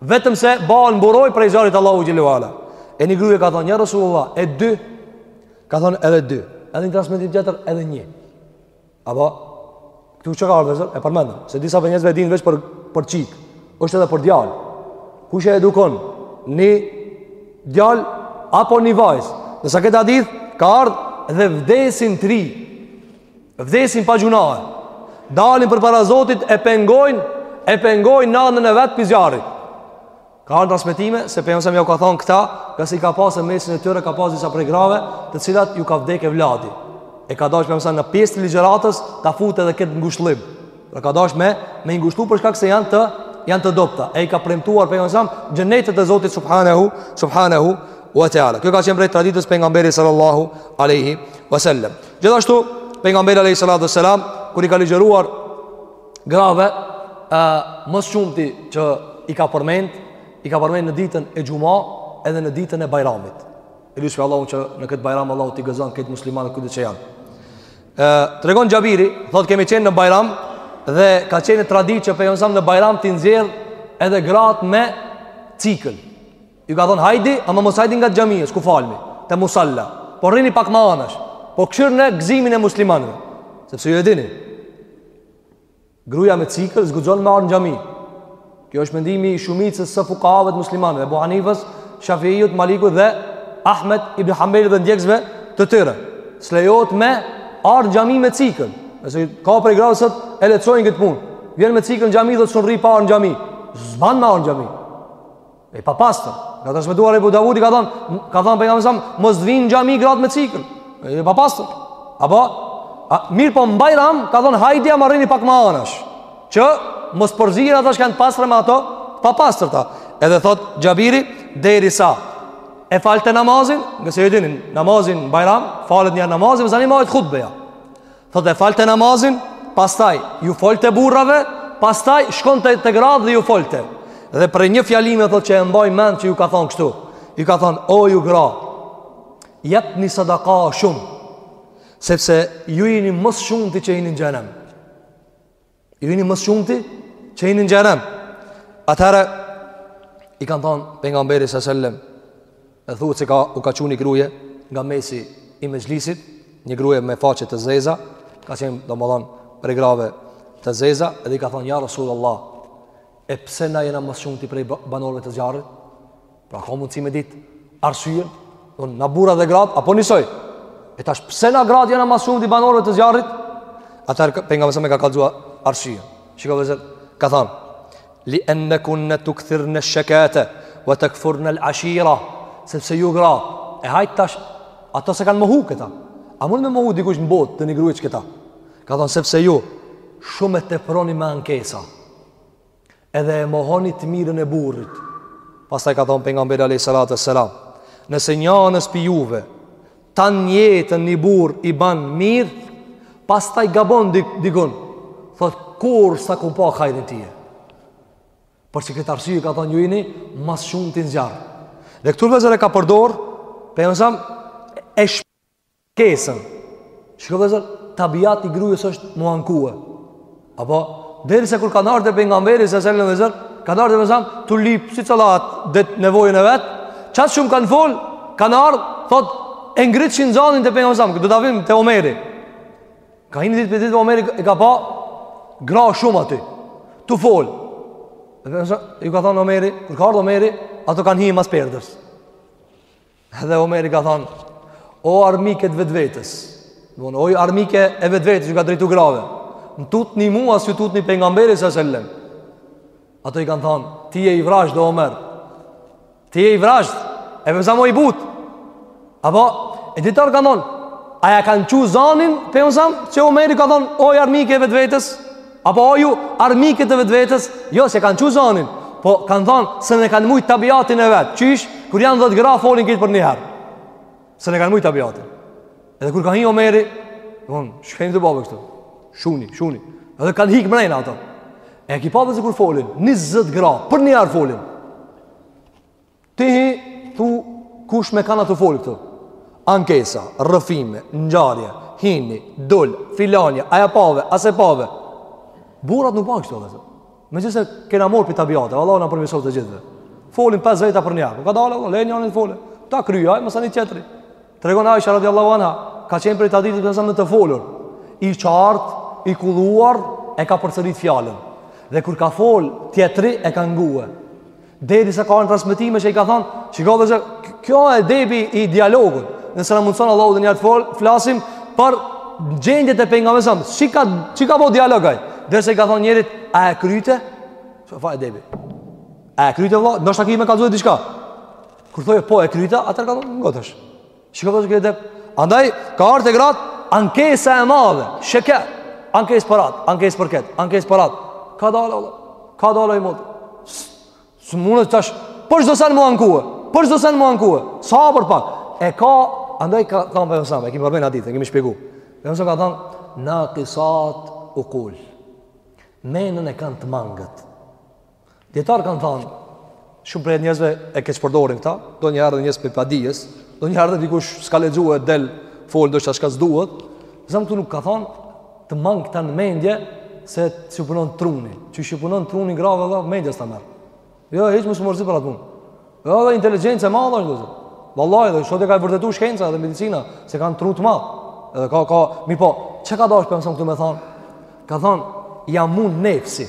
Vetëm se banë mburoj prej zjarrit Allahu xhelle ue ala. E një gruje ka thonë, ja Rasulullah, e dy, ka thonë edhe dy. Edhe një transmitim tjetër, edhe një. Apo, këtu çka ka ardh, e përmendëm, se disa prej njerëzve e dinë veç për, për çikë, është edhe për djalë. Kush e edukon një djalë apo një vajzë. Ndërsa në këtë hadith, ka ardhë që i vdesin tri. Vdesin pa gjunahe. Dalin përpara Zotit e pengojnë, e pengojnë nanën e vetë pi zjarrit. Ka ardhë transmitime, se pejgamberi s.a.v.s. jau ka thonë këta, ngase ka pasë në mesin e tyre, ka pasë disa prej grave, të cilat ju ka vdek evladi. E ka dash pejgamberi s.a.v.s. në pjesë të ligjeratës, ta fut edhe këtë ngushllim. Dhe ka dash me me ngushtu për shkak se janë të janë të dobta. E i ka premtuar pejgamberi sa xhenetet e Zotit subhanahu subhanahu wa taala. Kjo ka qenë prej traditës pejgamberit sallallahu alaihi wasallam. Gjithashtu pejgamberi alaihi salatu wasalam kur i ka ligjëruar grave më së shumti që i ka përmend, i ka përmend në ditën e xuma edhe në ditën e bajramit. E lus Allahun që në këtë bajram Allahu t'i gëzon krejt muslimanët kudo që janë. Ë tregon Xhabiri, thotë kemi qenë në Bajram dhe ka qenë traditë që pejgamberi sa në Bajram t'i nxjerr edhe gratë me cikël. Ju ka thonë hajdi, ama mos hajdi nga xhamia, ku falmi, te musalla. Po rrini pak ma anash. Po kqyrni gëzimin e muslimanëve. Sepse ju e dini. Gruaja me cikël s'guxon me ardhë në xhami. Kjo është mendimi i shumicës së fukahave të muslimanëve, Abu Hanifës, Shafiut, Malikut dhe Ahmed ibn Hanbelit dhe ndjekësve të tyre. S'lejohet me ardhë në xhami me cikël. Nëse ka prej grave sot e lejojnë këtë punë. Vjen me cikël në xhami dhe s'un rri pa ardhë në xhami. S'ban me ardhë në xhami. E papastër. Ka transmetuar Ebu Davudi ka thonë, ka thonë pejgamberi sa, mos të vijnë n'xhami gratë me cikël. E papastër. Apo, a, mirëpo n'Bajram, ka thonë, hajdi ama rrini pak ma anash. Që, mos përzihen ato që janë t'pastra me ato t'papastërta. Edhe thotë Xhabiri, derisa, e falte namazin, ngase e dini, namazi n'Bajram, falet njëherë namazi, masanej mahet hutbeja. Thot e falte namazin, pastaj ju folte burrave, pastaj shkonte te gratë dhe ju folte. Dhe prej një fjalimi thot që e mbaj mend që ju ka thonë kështu. Ju ka thonë, o ju gra, jepni sadaka shumë, sepse ju jeni më së shumti që jeni në xhehenem. Ju jeni më së shumti që jeni n'xhehenem. Atëherë, i kanë thonë, pejgamberit sa sellem, e thuhet se ka, u ka çu një gruje, nga mesi i mexhlisit, një gruje me faqe të zeza, ka qenë, domethonë, prej grave të zeza, edhe i ka thonë, ja Rasul Allah, e pse na jena më së shumti prej banorve të zjarrit? Pra ka mundësi me ditë arsyen, na burra dhe gratë apo nisoj. E tash pse na gratë jena më së shumti banorëve të zjarrit? Atëherë pejgamberi sa e ka kallzu arsyen. Shiko vëllezër, ka thanë li ennekunne tukthirne shekate wa tekfurne l-ashira, sepse ju gra e hajt tash ato s'e kanë mohu këta. A mund me mohu dikush në botë te ni grua këta? Ka thonë sepse ju shumë e teproni me ankesa. Edhe e mohoni të mirën e burrit. Pastaj ka thonë pejgamberi alayhi salatu selam, nëse njanës prej juve tan jetën një burr i ban mirë, pastaj gabon di, dikun. Thot kurrë s'ta kum pa hajrin ty. Për qi këtë arsye ka thonë ju jeni më së shumti n'zjarr. Dhe këtu vëllezër ka përdor, pejgamberi e kesën. Shiko vllazër, tabiat i grues është m'u ankue. Apo, derisa kur kanë ardhë te Pejgamberi alejhi selam vllazër, kanë ardhë te Pejgamberi, tu lypë, secila atë dhe nevojën e vet, qaq shumë kanë folë, kanë ardhë, thotë, e ngritshin zanin te Pejgamberi, këtu do të vijmë te Omeri. Ka hi një ditë prej ditëve Omeri, e ka pa, gra shumë aty, tu folë. Dhe ju ka thanë Omeri, kur ka ardhë Omeri, ato kanë hi mas perdes. Edhe Omeri ka thënë, o armike të vetvetes. Domethonë, o armike e vetvetes ju ka drejtu grave. Më tutni mua s'i tutni Pejgamberit alejhi selam. Ato i kanë thënë, ti je i vrazhdë o Omer. Ti je i vrazhdë. E Pejgamberi alejhi selam ma i butë. Apo dijetarë kanë thënë, a ja kanë çu zanin Pejgamberit që Omeri ka thënë, o armike e vetvetes. Apo o ju armike të vetvetes, jo se kanë çu zanin, po kanë thënë se s'e kanë mujt tabiatin e vet. Qysh, kur janë 10 gra folin krejt përnjëherë. Se s'e kanë mujt tabiatin. Edhe kur ka hi Omeri, von, shkojmë te baba këtu. Shuni, shuni. Edhe kanë hik mrena ato. E ki pa vetë kur folin, 20 gra përnjëherë folin. Ti hi, thu, kush me kanë asht tu folë këtu? Ankesa, rrëfime, ngjarje, hini, dul, filanja, a e pave, a s'e pave. Burrat nuk bajnë kështu, vllazër. Megjithëse kena marrë prej tabiateve, Allahu na përmirësoftë të gjithëve. Folin 5 veta përnjëherë, kadalë, vlla, leje njërin të folin. Ta kryj, masanej tjetri. Tregon Aisha, radiallahu anha, ka qenë prej adetit të Pejgamberit alejhi selam në të folur. I qartë, i kulluar, e ka përsërit fjalën. Dhe kur ka folë tjetri, e ka ngue. Derisa ka në transmetime që i ka thanë, shiko edhe kjo edebi i dialogut, nëse na mundëson Allahu edhe një herë fol, flasim për gjendjet e Pejgamberit alejhi selam, qysh ka, qysh ka bo dialog ai, derisa i ka thanë njerit, a e kryte? Çfarë edebi? A e kryte vlla? Ndoshta ki me kallzu edhe diçka? Kur thojke, po e kryta, atëherë ka thanë, ngo tash. Shiko ti ç'edep Andaj ka ardhë te gratë Ankesa e madhe Sheke Ankesë për atë Ankesë për këtë Ankesë për atë Kadalë vlla Kadalë oj motër S'mundet tash Për çdo sen m'u ankue Për çdo sen m'u ankue Sa për pak E ka Andaj ka thanë Pejgamberi alejhi selam E kemi përmend atë ditë E kemi shpjegu Pejgamberi alejhi selam ka thanë Nakisat ukul Menën e kanë të mangët Dijetarë kanë thanë, shumë prej njerëzve e keqpërdorin këta, ndonjëherë njerëz prej padijes, ndonjëherë dikush s'ka lexu e del, fol do çka s'duhet, Pejgamberi alejhi selam këtu nuk ka thanë, të mangëta në mendje, se s'ju punon truni, qysh ju punon truni grave edhe mendja s'ta merr. Jo, hiç s'është për atë punë. Jo, dhe inteligencë e madhe është, vallahi, dhe sot e ka vërtetu shkenca dhe medicina, se kanë tru të madh. Edhe ka, ka, mirëpo, çka ka dasht Pejgamberi alejhi selam këtu me thanë? Ka thanë, ja mund nefsi.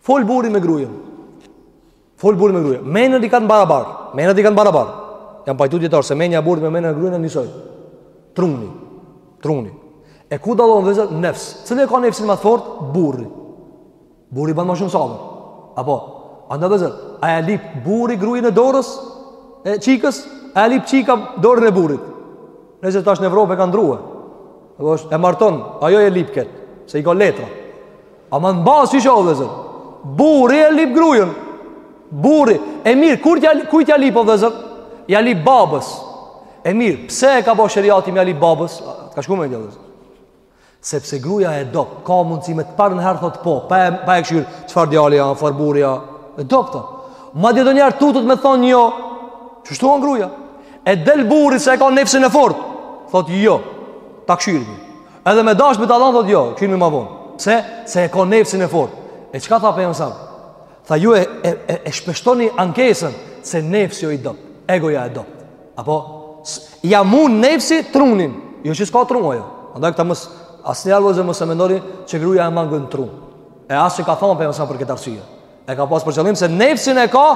Fol burri me grujen. Fol burri me grujen. Menët i kanë barabar. Menët i kanë barabar. Janë pajtu dijetarët se menja e burrit me menën e grues e njësoj. Truni. Truni. E ku dallon vllezër? Nefs. Cili e ka nefsin më të fort? Burri. Burri ban më shumë sabër. Apo? Andaj vllezër, a e lip burri grujen, dorën e çikës? A e lip çika dorën e burrit? Nëse tash në Evropë e kanë ndrru. Apo është e marton, ajo e lip kët, se i ka letra. Ama në bazë, shiko vllezër Burri e lip grujën Burri E mirë, kur t'ja, kujt ja lip o vllezër Ja lip babës E mirë, pse e ka bo sheriati me ja lip babës T'ka shku menja vllezër Sepse gruja e do Ka mundësi me të parë një herë thot po Pa e, pa e kshyr Çfarë djali a, çfarë burri a E do këta Madje donjëherë tutet me thonë jo Qeshtu a gruja E del burri se e ka nefsin e fort Thot jo Ta kshyrmi Edhe me dash me ta dhan thotë jo, kqyrmi ma vonë. Pse? Se e ka nefsin e fortë. E çka tha pejgamberi sa? Tha ju e e, e, e shpeshtoni ankesën se nefsi o i dobt. Egoja e dobt. Apo ja mund nefsi trunin. Jo që s'ka tru ajo. Andaj këta mos asnjëherë vllezër mos e mendoni që gruja e mangët n'tru. E as që ka thonë pejgamberi a.s. për këtë arsye. E ka pas për qëllim se nefsin e ka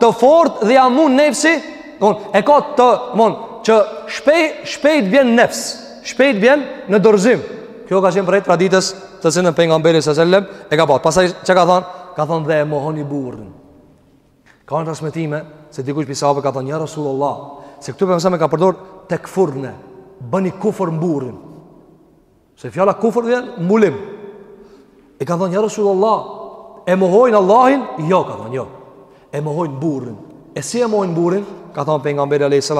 të fort dhe ja mund nefsi, don, e ka të, mon, që shpej, shpejt vjen nefs, shpejt vjen në dorëzim. Kjo ka qenë prej traditës të cilën pejgamberi sa selam e ka pas. Pastaj çka ka thënë? Ka thënë dhe e mohoni burrin. Ka një transmetime se dikush prej sahabëve ka thënë ja Rasulullah, se këtu pejgamberi a.s. ka përdor tekfurne, bëni kufër në burrin. Se fjala kufër domethanë mbulim. I ka thonë, ja Rasul Allah, e mohojnë Allahin? Jo, ka thonë, jo. E mohojnë burrin. E si e mohojnë burrin? Ka thonë pejgamberi a.s.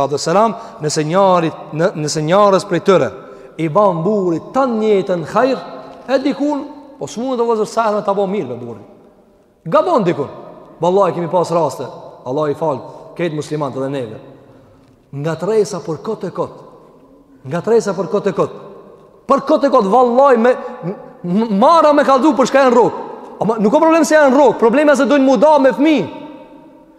Nëse, njanit, në, nëse njanës prej tyre, i ban burri tan jetën hajr, e dikun, po s'mundet o vllezër saherë me ta bo mirë me burrin. Gabon dikun. Vallahi kemi pas raste. Allahu i faltë krejt muslimanët dhe neve. Ngatërresa për kot e kot. Ngatërresa për kot e kot. Për kot e kot vallahi me marre me kallzu për çka janë rrok. Ama nuk ka problem se janë rrok, problemi është se dojn me u da me fëmijë.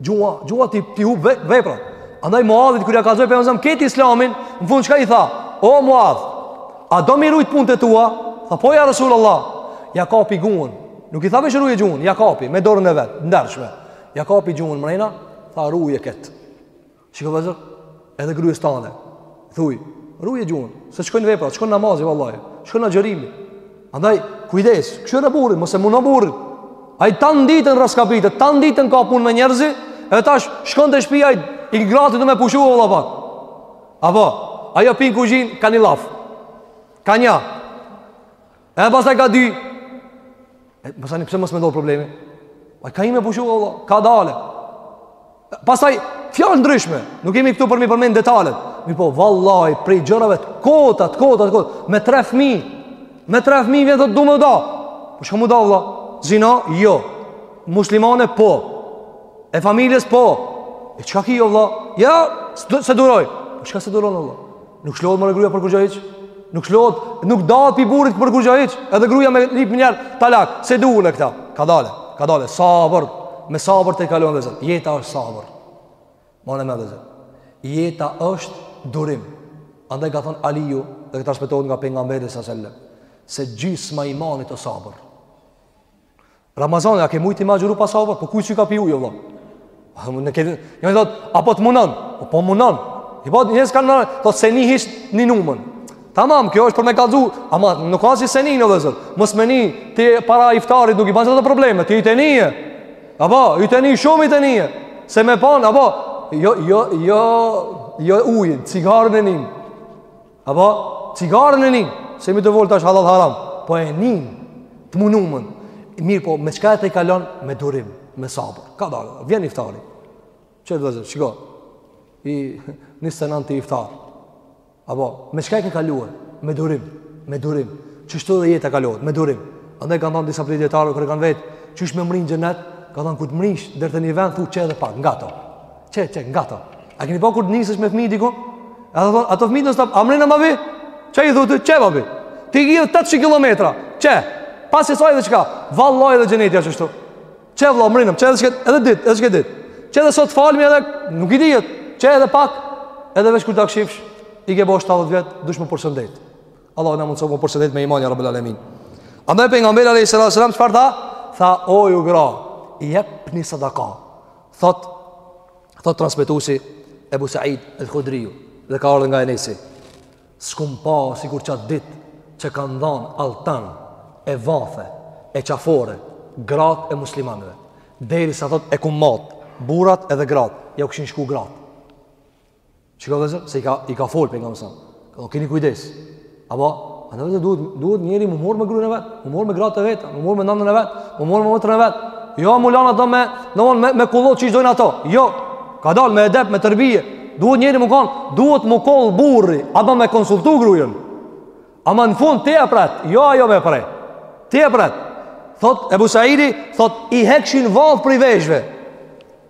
Gjuha, gjuha t'i, t'i hup ve, veprat. Andaj Muadhit kur ja kallzoi pejgamberi krejt islamin, në fund çka i tha? O Muadh, a don me i rujt punët e tua? Tha po ja Resulullah. Ja kapi gjuhën. Nuk i tha veç ruje gjuhën, ja kapi me dorën e vet t'ndershme. Ja kapi gjuhën mrena, tha ruje kët. Shiko vëllazër, edhe grues tane. Thuaj, ruje gjuhën, se shkojnë veprat, shkon namazi vallahi, shkon agjërimi. Andaj kujdes, kshyrne burrin, mos e mundo burrin. Ai tan ditën rraskapitet, tan ditën ka punë me njerëz, e tash shkon te shpija i, i ngrati do me pushu valla pak. Apo, ajo pi n'kuzhinë ka ni llaf. Ka nja. E pastaj ka dy. E më thani pse mos me ndodh problemi? Ai ka me pushu vlla, kadale. Pastaj fjalë ndryshme, nuk jemi këtu për mi përmend detalet. Mirëpo vallahi prej gjërave të kota, të kota, të kota, me tre fëmijë. Me tre fëmijë vjen të du m'u da. Po çka m'u da vlla? Zina, jo. Muslimane po. E familjes po. E çka ki o vlla? Ja, s'e duroj. Po çka s'e duron vlla? Nuk shlohet more gruaja për kurgja hiç. Nuk shlohet, nuk dahet pi burrit për kurgja hiç. Edhe gruaja me lip një herë talak, s'e duroj këta. Kadale, kadale sabër, me sabër tejkalon vllezër. Jeta është sabër. Mane men vllezër. Jeta është durim. Andaj ka thon Aliu, dhe ka transmetohet nga pejgamberi sa selam, se gjysma e imanit është sabër. Ramazan, a ke mujt me agjëru pa sabër, po kuj s'i ka pi ujë, vlla? Në këtë, një thot, a po të munon? Po, po munon. I po, njerëz kanë nërë, thot, s'e ni hiç një numën. Tamam, kjo është për me kallzu, ama nuk ka si s'e nin vllezër. Mos me ni, ti para iftarit nuk i ban ato probleme, ti i të një. Apo, i të një, shumë i të një. Se me panë, apo, jo, jo, jo, jo ujë, cigaren e nin. Apo, cigaren e nin, s'jemi tu fol tash hallall haram, po e nin, të munumën, mirëpo, me çka e tejkalon, me durim, me sabër, kadal, vjen iftari, qe vllezër, çka, i, njësë të nënë të iftar, apo, me çka e ke kaluar, me durim, me durim, qashtu dhe jeta kalohet, me durim, andaj kanë thonë disa prej dijetarëve, kur e kanë vetë, qysh me mrri xhenet, ka thonë kur të mrrish deri te një vend, thuj qe edhe pak, ngato, Qe qe ngato. A keni pa kur nisesh me fëmijë diku? Edhe thon, ato fëmijë non-stop a mrrim more babi. Qe i thotë qe babi? Ti i ki edhe 800 kilometra. Qe? Pas asaj dhe çka? Vallahi dhe xheneti ashtu ashtu. Qe vëlla a mrrim, qe edhe edhe dit, edhe çka dit. Qe edhe sot falmi edhe nuk i dihet. Qe edhe pak edhe veç kur ta kqyrsh i ke bo 70 vjet, dush me përshëndet. Allahu na mundson me përshëndet me iman ya rabbul alamin. Andaj pejgamberi alayhis salam çfarë tha? Tha o ju gra, jepni sadaka. Thot, thot transmetuesi Ebu Said el-Khudriu dhe ka ardhur nga Enesi. S'kum pa sikur qat dit që kanë dhënë altan e vathë e qafore gratë e muslimanëve. Derisa thot e kum mat, burrat edhe gratë, jau kishin shku gratë. Çka ka thënë se i ka i ka fol pejgamberi sa. O keni kujdes. Apo andaj do duhet duhet njeri m'u mor me gruan e vet, m'u mor me gratë e vet, m'u mor me nënën e vet, m'u mor me motrën e vet. Jo me lan ato me, domethon me, me kullot qysh doin ato. Jo. Kadal me edep, me terbije. Duhet njeri me kon, duhet m'u kon burri, ama me konsultu gruan. Ama në fund ti e pret, jo ajo me pre. Ti e pret. Thot Ebu Saidi, thot i hekshin vathë prej veshve.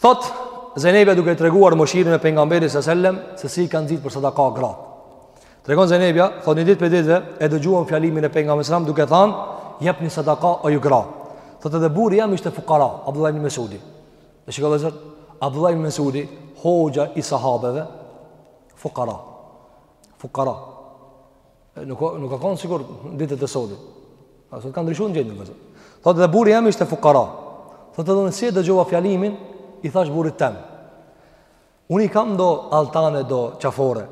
Thot Zenebja duke treguar mëshirën e pejgamberit sa selam se si i ka nxit për sadaka grat. Tregon Zenebja, thot një ditë prej ditëve e dëgjuam fjalimin e pejgamberit sa duke thënë jepni sadaka o ju gra. Thot edhe burri jem ishte fukara, Abdullah ibn Mesudi. Shikoni vllezër, Abdullah ibn Mesudi, hoxha i sahabeve, fukara. Fukara. Nuk nuk ka kon sikur ditët e sodit. A sot ka ndryshuar gjendja më sot. Thotë dhe burri jem ishte fukara. Thotë edhe unë si e dëgjova fjalimin, i thash burrit tem. Unë i kam do altane do qafore.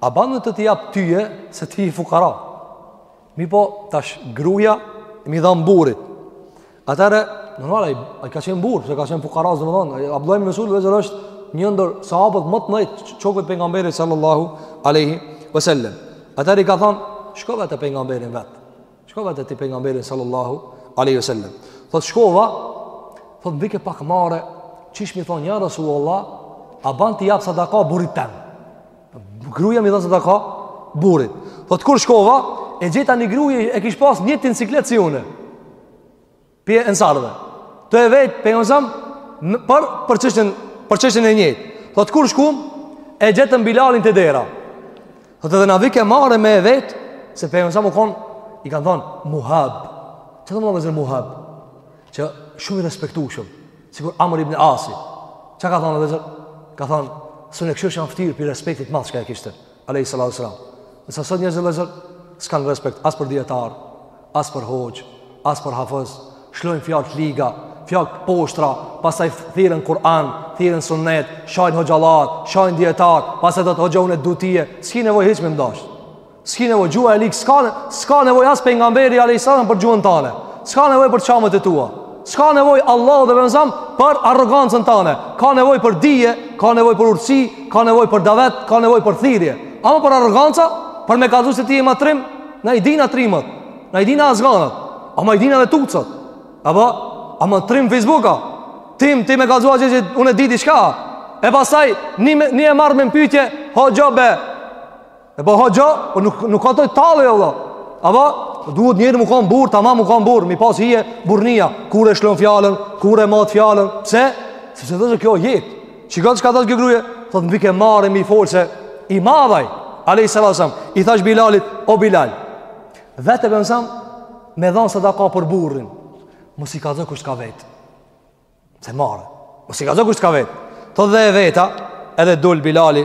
A ban me t'i jap tyje se ti je fukara. Mirëpo tash gruja mi dhan burrit. Atëherë, normal ai, ai ka qenë burrë, se ka qenë fukara s'domethënë, Abdullah ibn Mesud vllezër është një ndër sahabët më të mëdhenj të shokët të pejgamberit sallallahu alaihi wasallam. Atëherë i ka thënë, shko vete pejgamberin vet. Shko vete ti pejgamberin sallallahu alaihi wasallam. Thot shkova, thot m'vike pak marre, qysh mi thon ja Rasulullah, a ban t'i jap sadaka burrit tem. Gruja mi dhon sadaka burrit. Thot kur shkova, e gjeta një gruje e kish pas njëjtin siklet si une. Prej ensarëve. T'e vet pejgamberin alejhi selam, për, për, çështjen, për çështjen e njëjtë. Thot kur shkum, e gjetëm Bilalin te dera. Thot edhe na vike marre me e vet, se pejgamberi alejhi selam u konë, i kanë thonë, muhab. Çka do me thon muhab? që shumë i respektueshëm, sikur Amr ibn Asi. Çka ka thënë vllezër? Ka thënë, "S'un e kshyrsha n'ftyrë prej respektit t'madh që kishte." Alayhi salatu wasalam. Ndërsa sot njerëzit vllezër s'kan respekt as për dietar, as për hoxh, as për hafiz, shlojnë fjalë të liga, fjalë të poshtra, pastaj thirren n'Kur'an, thirren n'Sunnet, shajnë hoxhallat, shajnë dietar, pastaj thot hoxhon e du, ti s'ki nevojë hiç me m'dasht. S'ki nevoj, gjuhë e likë, s'ka, s'ka nevoj as pejgamberi alejhi selam për gjuhën tane. S'ka nevoj për t'shamet e tua. S'ka nevoj Allahu dhe pejgamberi alejhi selam për arrogancën tane. Ka nevoj për dije, ka nevoj për urësi, ka nevoj për davet, ka nevoj për thirje. Ama për arroganca, për me kallzu se ti je ma trim, na i dina trimët, na i dina azganët, ama i dina dhe tutsat. Ama, ama trim Facebooka, trim, ti me kallzu a që unë e di diçka. E pastaj, një e marrë me n'pytje, hoxho be, E po hoxha, po nuk nuk ka të tallë jo vëlla. Apo duhet njëri mu kon burr, tamam mu kon burr, mi pas hije burrnia, kur e shlon fjalën, kur e mat fjalën. Pse? Sepse do të kjo jetë. Shikon çka thotë kjo gruaje? Thotë m'vike marre mi fol se i madh ai. Alayhi sallam, i thash Bilalit, o Bilal. Vete pejgamberin alejhi selam me dhon sadaka për burrin. Mos i kallzo kush ka vet. Se marre Mos i kallzo kush të ka vetë Thot dhe e veta Edhe dul Bilali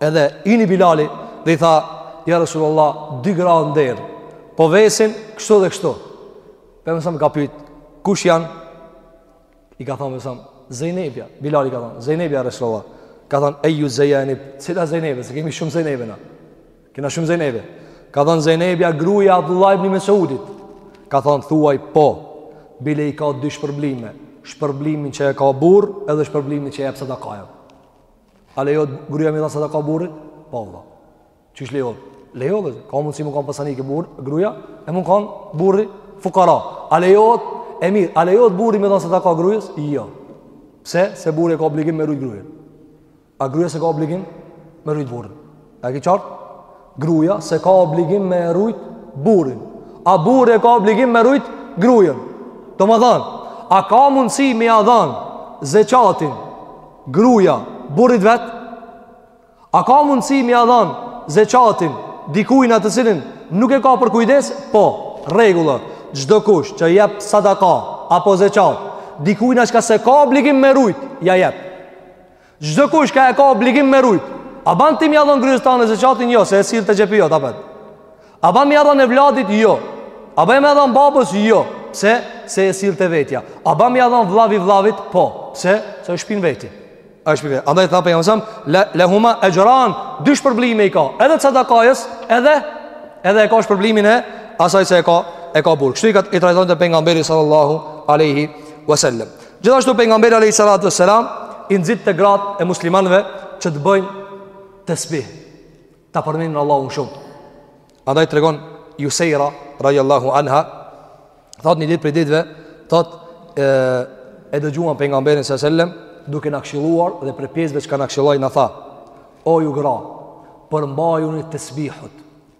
Edhe hini Bilali Dhe i tha Ja Rasulullah Dy gra në derë Po vesin Kështu dhe kështu Pejgamberi a.s. ka pyt Kush janë I ka thonë Zejnebja Bilali i ka thonë Zejnebja ja Rasulullah Ka thonë Ejju Zejanib Cila Zejnebe Se kemi shumë Zejnebe na Kena shumë Zejnebe. Ka thënë Zejnebja gruja e Abdullah ibn Mesudit. Ka thënë thuaj po. Bile i ka dy shpërblime. Shpërblimin që e ka burrë edhe shpërblimin që e jep sadaka. A lejo gruja me i dhanë sadaka burrit? Po valla. Qysh lejo? Lejo, ka mundsi me kanë pasanike burr, gruja e me kanë burri fukara. A lejo? E mirë, a lejo burri me i dhanë sadaka grujës? Jo. Pse? Se burri e ka obligim me rujt gruën. A gruja s'e ka obligim me rujt burrin? E ki qartë? Gruja s'e ka obligim me rujt burrin. A burri e ka obligim me rujt grujen. Domethanë, a ka mundësi me ia dhanë zeqatin gruja burrit vetë? A ka mundësi me ia dhanë zeqatin dikujna të cilin nuk e ka përkujdes? Po, rregull, çdokush që jep sadaka apo zeqat, dikujna çka s'e ka obligim me rujt, ja jep. Çdokush çka e ka obligim me rujt. A ban ti me ja dhon grues tane zeqatin jo, se e sill te xhepi jot apet. A ban me ja dhon evladit jo. A ban me ja dhon babës jo, se, se e sill te vetja. A ban me ja dhon vllavi vllavit, po, se, se është n'shpi n'veti. A n'shpi n'veti. Andaj tha pejgamberi a.s., le, lehuma exhran, dy shpërblime i ka. Edhe të sadakajës, edhe, edhe e ka shpërblimin e asaj se e ka, e ka burrë. Kështu i, ka, i trajtonte pejgamberi sallallahu aleyhi wasallam. Gjithashtu pejgamberi alayhi salatu wassalam i nxitte gratë e muslimanëve që të bëjnë tesbih, ta përmendin Allahun shumë. Andaj tregon Yusayra radhiyallahu anha, thotë një ditë prej ditëve, thotë e, e dëgjuam pejgamberin sallallahu alaihi wasallam duke na këshilluar dhe prej pjesëve çka na këshilloi na tha: O ju gra, përmbajuni tesbihut.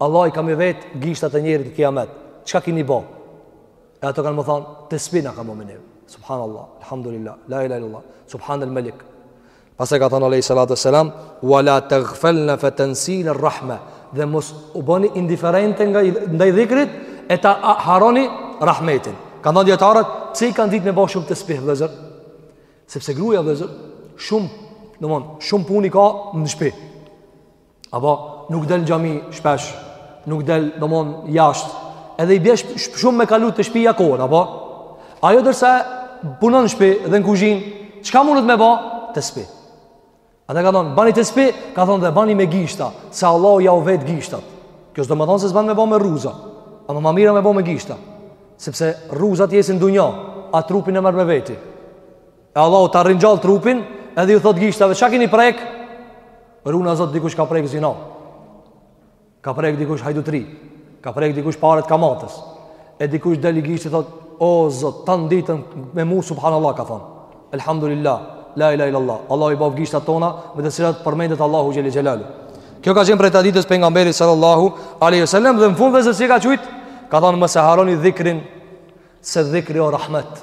Allahi ka me i vet gishtat e njerit në kiamet. Çka kini bo? E ato kanë me thonë, tespi na ka bo me ne. Subhanallah, alhamdulillah, la ila illallah, subhan el melik. Pastaj ka thonë Alejhi Salatu Selam, wa la tegfelne fetensejne rrahme, dhe mos u boni indiferente ndaj, ndaj dhikrit, e ta harroni rahmetin. Kanë thonë dijetarët, pse i ka nxit me bo shumë tespih, vllezër? Sepse gruja, vllezër, shumë, domethon, shumë punë ka në shpi. Apo nuk del në xhami shpesh, nuk del domethon jashtë. Edhe i bie shumë me kalu te shpia kohën, apo? Ajo ndërsa punon në shpi dhe në kuzhinë, çka mundet me ba? Tespih. Ai dhe ka thonë, bani tespih, ka thonë dhe bani me gishta, se Allah jau vet gishtat. Kjo s'do me thonë se s'ban me ba me rruza, ama ma e mira me ba me gishta, sepse rruzat jesin n'dunja, a trupin e merr me veti. E Allahu ta ringjall trupin, edhe ju thot gishtave, çka keni prek? Ruajna Zot dikush ka prek zina. Ka prek dikush hajdutëri. Ka prek dikush paret e kamatës. E dikush del gishti thot, o zot, tan ditën me mu subhanallahu ka thon. Elhamdulillah, la ilaha illallah. Allahu i bëftë gishtat tona me të cilat përmendet Allahu xhele xhelaluhu. Kjo ka qenë prej traditës s'pejgamberit sallallahu alaihi wasallam dhe në fund vllezër si ka thujt, ka thon mos e harroni dhikrin se dhikri o rahmet.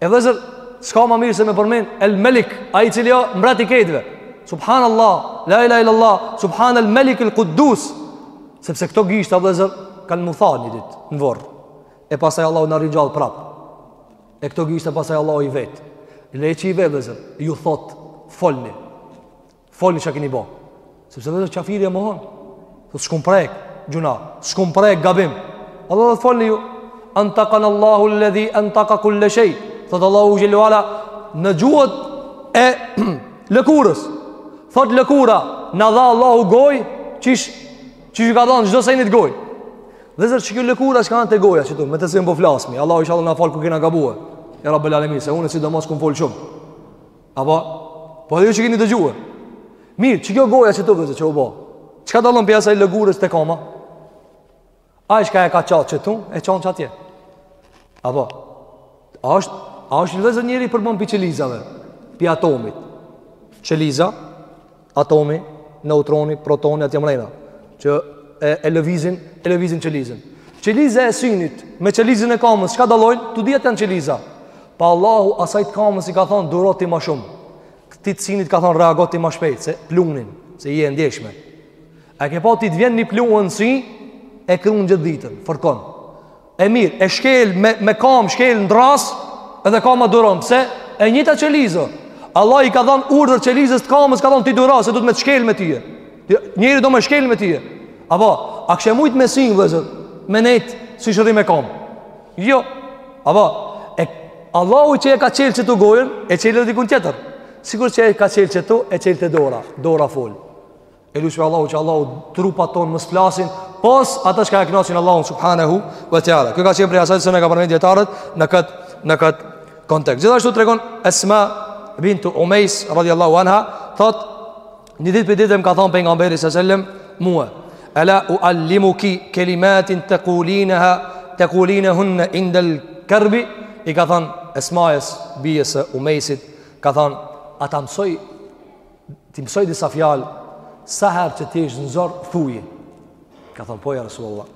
E vllezër, s'ka ma mirë se me përmen El Melik, ai i cili o mbret i këtyve Subhan Allah, la ilaha illallah Subhan El Melik il Kudus Sepse këto gishta, vllezër, kanë m'u tha një dit në vorr E pasaj Allahu na ringjall prap E këto gishta pasaj Allahu i vet Le që i vet, vllezër, ju thotë folni Folni çka keni bo. Sepse vllezër qafiri e mohon. Thot s'kum prek gjynah, s'kum prek gabim. Allahu thot folni ju. Antaqana Allahu alladhi antaqa kull shay. Thot Allahu xhele ve ala në gjuhën e lëkurës. Thot lëkura, na dha Allahu goj, qysh qysh ka dhënë çdo senit goj. Vllezër qi kjo lëkura që kena te goja qitu, me të cilën po flasim, Allah inshallah na fal ku kena gabue, ja Rabbel alemin, se unë sidomos kum folë shumë. Apo, po edhe ju që keni dëgju. Mirë, qikjo goja qitu vllezër, që u bo. Çka dallon prej asaj lëkurës te kama? Ai çka e ka çel qitu, e çel qatje. Apo, a është, a është vllezër njeri përbon prej qelizave, prej atomit. Qeliza, atomi, neutroni, protoni atje mrenda, që e, e lëvizin, e lëvizin qelizën. Qeliza e synit me qelizën e kamës, çka dallojnë? Të dyjat janë qeliza. Pa Allahu asaj të kamës i ka thonë duro ti më shumë. Këtij të synit ka thonë reago ti më shpejt se pluhnin, se je e ndjeshme. A ke pa ti t'vjen një pluhën si e krun gjithë ditën, fërkon. E mirë, e shkel me, me kam, shkel në dras Edhe kama duron, pse? E njëjta qelizë Allah i ka dhanë urdhër qelizës të kamës Ka thanë ti duro, se duhet me të shkel me tyje Njeri do me shkel me tyje Apo, a kishe mujtë me sy vllezër Me nejtë, si ç'rrim me kam Jo, apo e, Allahu që e ka çelë qitu gojën E çel dhe dikun tjetër Sikur që e ka çelë qitu, e çel te dora Dora fol E lusim Allahun që Allahu trupat tonë mos plasin Pos ata çka e knaqin Allahun subhanahu wa ta'ala Kjo ka qenë prej asaj se e kanë përmend dijetarët në këtë në këtë kontekst Gjithashtu tregon Esma bintu Umejs radiallahu anha Thot një ditë prej ditëve më ka thonë pejgamberi alejhi selam Mua Ela uallimuki kelimatin tekulineha Tekulinehunne indel kerbi I ka thonë Esmajes bijës së Umejsit Ka thonë A ta mësoj T'i mësoj disa fjalë, sa herë që të jesh në zor, thuji. Ka thonë, po ja Rasulullah.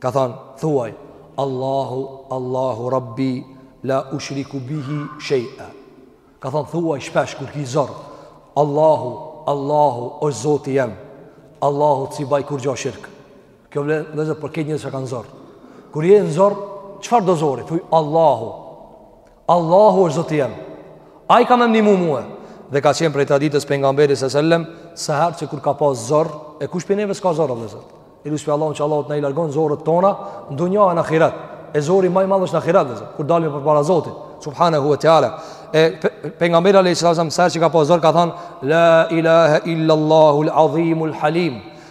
Ka thonë, thuaj, Allahu, Allahu, Rabbi, la ushriku bihi shejë. Ka thonë, thuaj, shpesh, kur ki zor, Allahu, Allahu, o zoti jem, Allahut s'i baj kurgjo shirk. Kjo vlen, vllezër, për këta njerëz që kanë zor. Kur je në zor, çfarëdo zori? Thuj, Allahu, Allahu është zoti jem Ai ka me më nimu mue Dhe ka qenë prej traditës pejgamberit alejhi selam Sa herë që kur ka pas zor E kush prej neve s'ka zor vllezër E lus prej Allahut që Allahu të na i largon zorët tona Në dunja e në ahiret E zori ma i madh është në ahiret vllezër Kur dalim përpara zotit Subhanehu ve teala E pejgamberi alejhi selam Sa herë që ka pas zor ka than La ilahe illallahu l'adhimu l'halim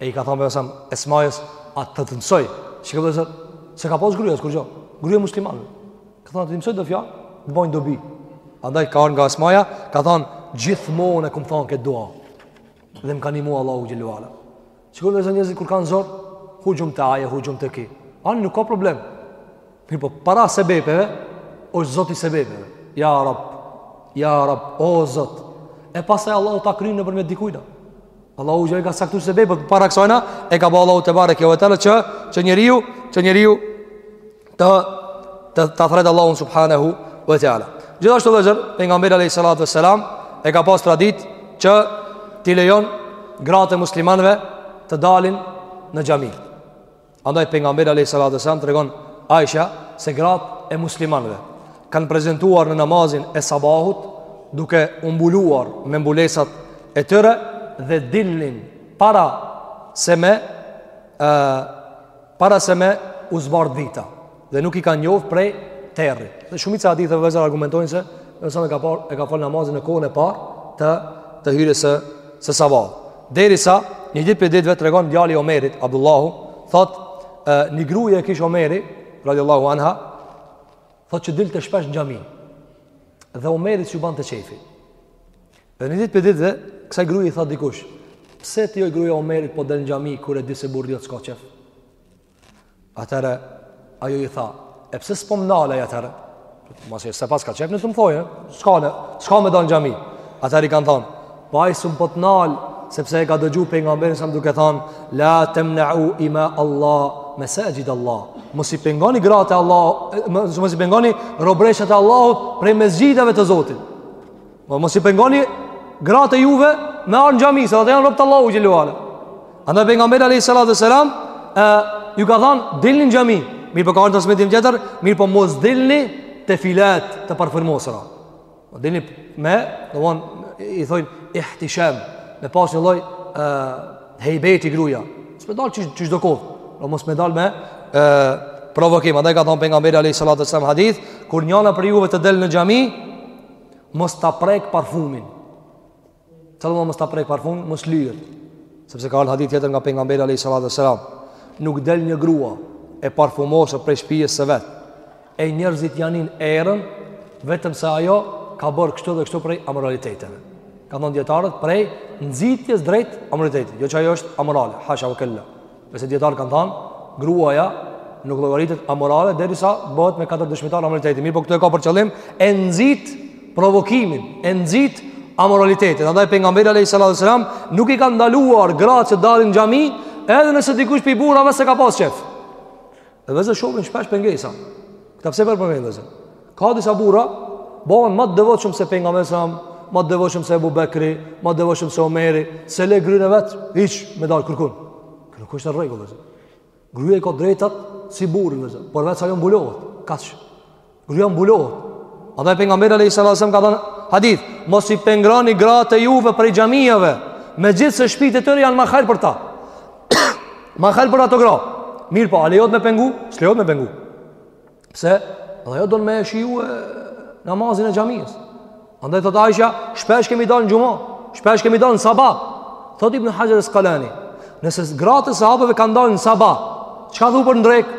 E i ka thonë pra Esmajës, a të t'i mësoj. Shiko vllezër, se ka pas gruja, s'kurgjo. Gruja muslimane. Ka thonë, a t'i mësoj do fjalë, të bojnë dobi. Andaj ka ardh nga Esmaja, ka thonë, gjithmonë e kam thonë këtë dua. Dhe më ka nimu Allahu Xhelle ve ala. Shiko vllezër njerëzit, kur kanë zor, huxhum te aj e huxhum te ky. Ani nuk ka problem. Mirëpo, para sebepeve, është zoti i sebepeve. Ja Rab, ja Rab, o Zot. E pastaj Allahu ta kryn nëpërmjet dikujna. Allahu xhelle ka caktu sebepe, po para kësajna, e ka ba Allahu tebareke ve teala, që, që njeriu, që njeriu, të, të, ta thret Allahun subhanahu ve teala. Gjithashtu vllezër, pejgamberi alejhi salatu ve selam, e ka pas traditë që t'i lejon gratë e muslimanve të dalin në xhami. Andaj pejgamberi alayhi salatu selam tregon Aisha se gratë e muslimanëve kanë prezentuar në namazin e sabahut duke u mbuluar me mbulesat e tyre dhe dilnin para se me e, para se me u zbardh dita. Dhe nuk i ka njohë prej terri. Dhe shumica e haditheve vllezër argumentojnë se nësën e ka, par, e ka falë namazin në kohën e par të, të hyrjes së sabahut. Derisa një ditë prej ditëve tregon djali i Omerit, Abdullahu, thot e, një gruje e kish Omeri, radiallahu anha, thot që dilte shpesh në xhami. Dhe Omerit s'iu bante qefi. Dhe një ditë prej ditëve, kësaj gruje i thot dikush, pse ti oj gruja e Omerit po del në xhami kur e di se burri jot s'ka qef? Atëherë, ajo i tha, e pse s'po më nal ai atëherë? Masi e s'e paska qejf, ni t'më thojë, s'ka, në, s'ka me dalë në xhami. Atëherë i kanë thanë, po ai s'mun po të nalë, sepse e ka dëgju pejgamberin a.s. duke thonë, la temna'u ima Allah mesaxhid Allah. Mos i pengoni gratë e Allah, mos i pengoni robreshet e Allahut prej mesxhideve të Zotit. Po mos i pengoni gratë e juve me ardh në xhami, se ato janë robë të Allahut xhelle ue ala. Andaj pejgamberi alejhi salatu selam, e, ju ka thanë, dilni në xhami, mirëpo po ka ardh transmetim tjetër, mirëpo po mos dilni tefilat, të parfumosura. Po dilni me, do me thonë, i thojnë, ihtisham, me pas një lloj, e, hejbeti gruja. S'me dalë që, që çdo kohë, pra mos me dalë me, e, provokim. Andaj ka thanë pejgamberi alejhi salatu selam hadith, kur njëna prej juve të delë në xhami, mos ta prek parfumin. Do me thënë mos ta prek parfumin, mos lyhet. Sepse ka ardh hadith tjetër nga pejgamberi alayhi salatu wasalam, nuk del një grua e parfumosur prej shpisë së vet. E njerëzit ia nijnë erën vetëm se ajo ka bërë kështu dhe kështu prej amoraliteteve. Kanë thënë dijetarët prej nxitjes drejt amoralitetit. Jo që ajo është amorale, hasha wa kella. Se dijetarët kanë thënë, gruaja nuk llogaritet amorale derisa bëhet me katër dëshmitar amoraliteti. Mirëpo këtu e ka për qëllim e nxit provokimin, e nxit amoralitetin. Andaj pejgamberi alayhi salatu sallam nuk i ka ndaluar gratë që dalin në xhami, edhe nëse dikush pi burrave s'e ka pas qejf. Dhe vllezër shohim shpesh pengesa. Këta pse po e përmend vllezër? Ka disa burra, bëhen më të devotshëm se pejgamberi a.s., më të devotshëm se Ebu Bekri, më të devotshëm se Omeri, s'e le grunë e vet hiç me dalë kërkun. Kjo nuk është në rregull, vllezër. Gruja i ka drejtat si burri, vllezër, por veç se ajo mbulohet, kaq. Gruja mbulohet. Andaj pejgamberi a.s. ka thënë hadith, mos i pengoni gratë e juve prej xhamive, megjithëse shpitë e tyre janë ma hajr për ta. Ma hajr për ato gra. Mirëpo, a lejohet me pengu? S'lejohet me pengu. Pse? Edhe ajo don me e shijue namazin e xhamisë. Andaj thotë Aishja, shpesh kemi dalë në xhuma, shpesh kemi dalë në sabah. Thot Ibn Haxher Askalani, nëse gratë e sahabëve kanë dalë në sabah, çka thu për në drekë?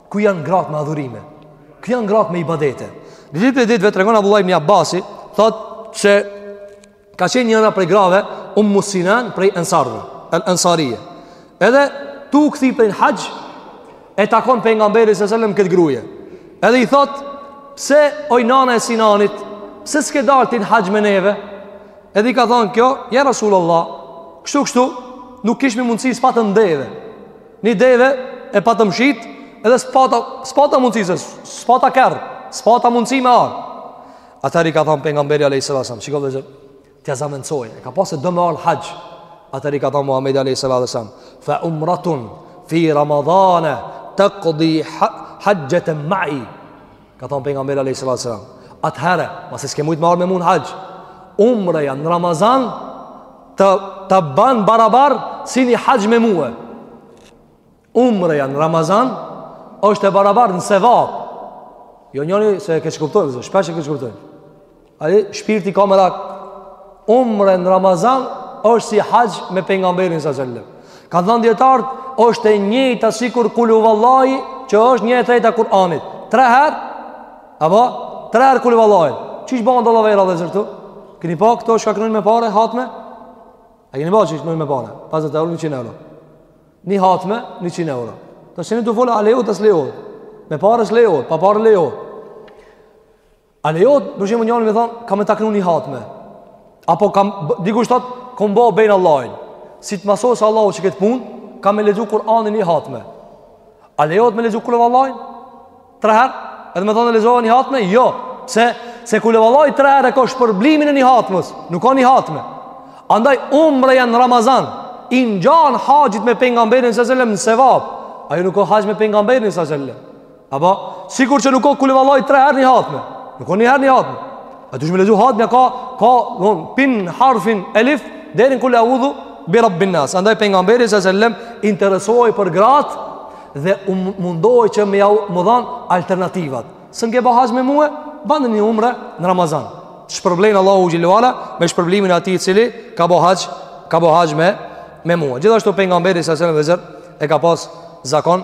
Ku janë grat me adhurime? Ku janë grat me ibadete? Një ditë prej ditëve tregon Abdullah ibn Abbasi, thotë se ka qenë njëra prej grave Ummu Sinan prej Ansarëve, El Ansarie. Edhe tu u kthy prej në haxh e takon pejgamberi sallallahu alajhi wasallam këtë gruje. Edhe i thotë, "Pse oj nana e Sinanit, pse s'ke dalë ti në haxh me neve?" Edhe i ka thonë kjo, "Ja Rasulullah, kështu kështu nuk kishmi mundësi s'patëm deve." Një deve e patëm shit Edhe s'pata, s'pata mundësi se S'pata kurrë S'pata mundësi me ardh Atër i ka thonë pejgamberi a.s. Shiko dhe zër T'ja zamencoj E ka pasë deve me ardh haxh Atër i ka thonë Muhammedi a.s. Fe umretun Fi Ramadane Takdi haxheten mai Ka thanë pejgamberi a.s. Atëherë, masi s'ke mujtë me ardh me mue n'haxh, umreja në Ramazan ta, ta ban barabar si një haxh me mue. Umreja në Ramazan është e barabar në sevap. Jo njëri se e keqkuptojnë, shpesh e keqkuptojnë. Ai shpirti ka merak. Umreja në Ramazan është si haxh me pejgamberin a.s. Kanë thënë dijetarët, është e njëjta sikur kul huvallahi, që është një e treta e Kur'anit. Tre herë, apo? Tre herë kul huvallahi. Që është bëndë Allah vejra dhe zërtu? Keni pa këta shka këndojnë me pare, hatme? A keni pa qysh këndojnë me pare? 50 euro, 100 euro. Një hatme, 100 euro. Tash s'jem tu folë, a lejohet s'lejohet. Me pare s'lejohet, pa pare lejohet. A lejohet për shembull njëri me thonë, kam me ta knu një hatme. Apo kam, dikush thot, kom bo be n'Allahin. Si t'ma sos Allahu qe këtë punë, kam me lexu Kur'anin një hatme. A lejohet me lexu kul huvallahin? Tre herë, edhe me thonë e lexova një hatme? Jo. Pse? Se kul huvallahi tre herë e ka shpërblimin e një hatmes, nuk ka një hatme. Andaj umreja në Ramazan, i ngjan haxhit me pejgamberin sallallahu alajhi wasallam në sevap. Ajo nuk ka haxh me pejgamberin sallallahu alajhi wasallam. Apo, sikur që nuk ka kul huvallahi tre herë një hatme. Nuk ka një herë një hatme. A dush me lexu hatme, ka, ka, kno, pi harfin elif, deri n'kul eudhu bi rabbin nas. Andaj pejgamberi a.s., u interesojke për gratë dhe u m, mundojke që me jau dhanë alternativat. Se n'ke ba haxh me mue, bane një umre në Ramazan. Shpërblen Allahu xh.sh. me shpërblimin e atij i cili ka bo haxh, ka bo haxh me, me mue. Gjithashtu pejgamberi a.s. dhe zër, e ka pas zakon,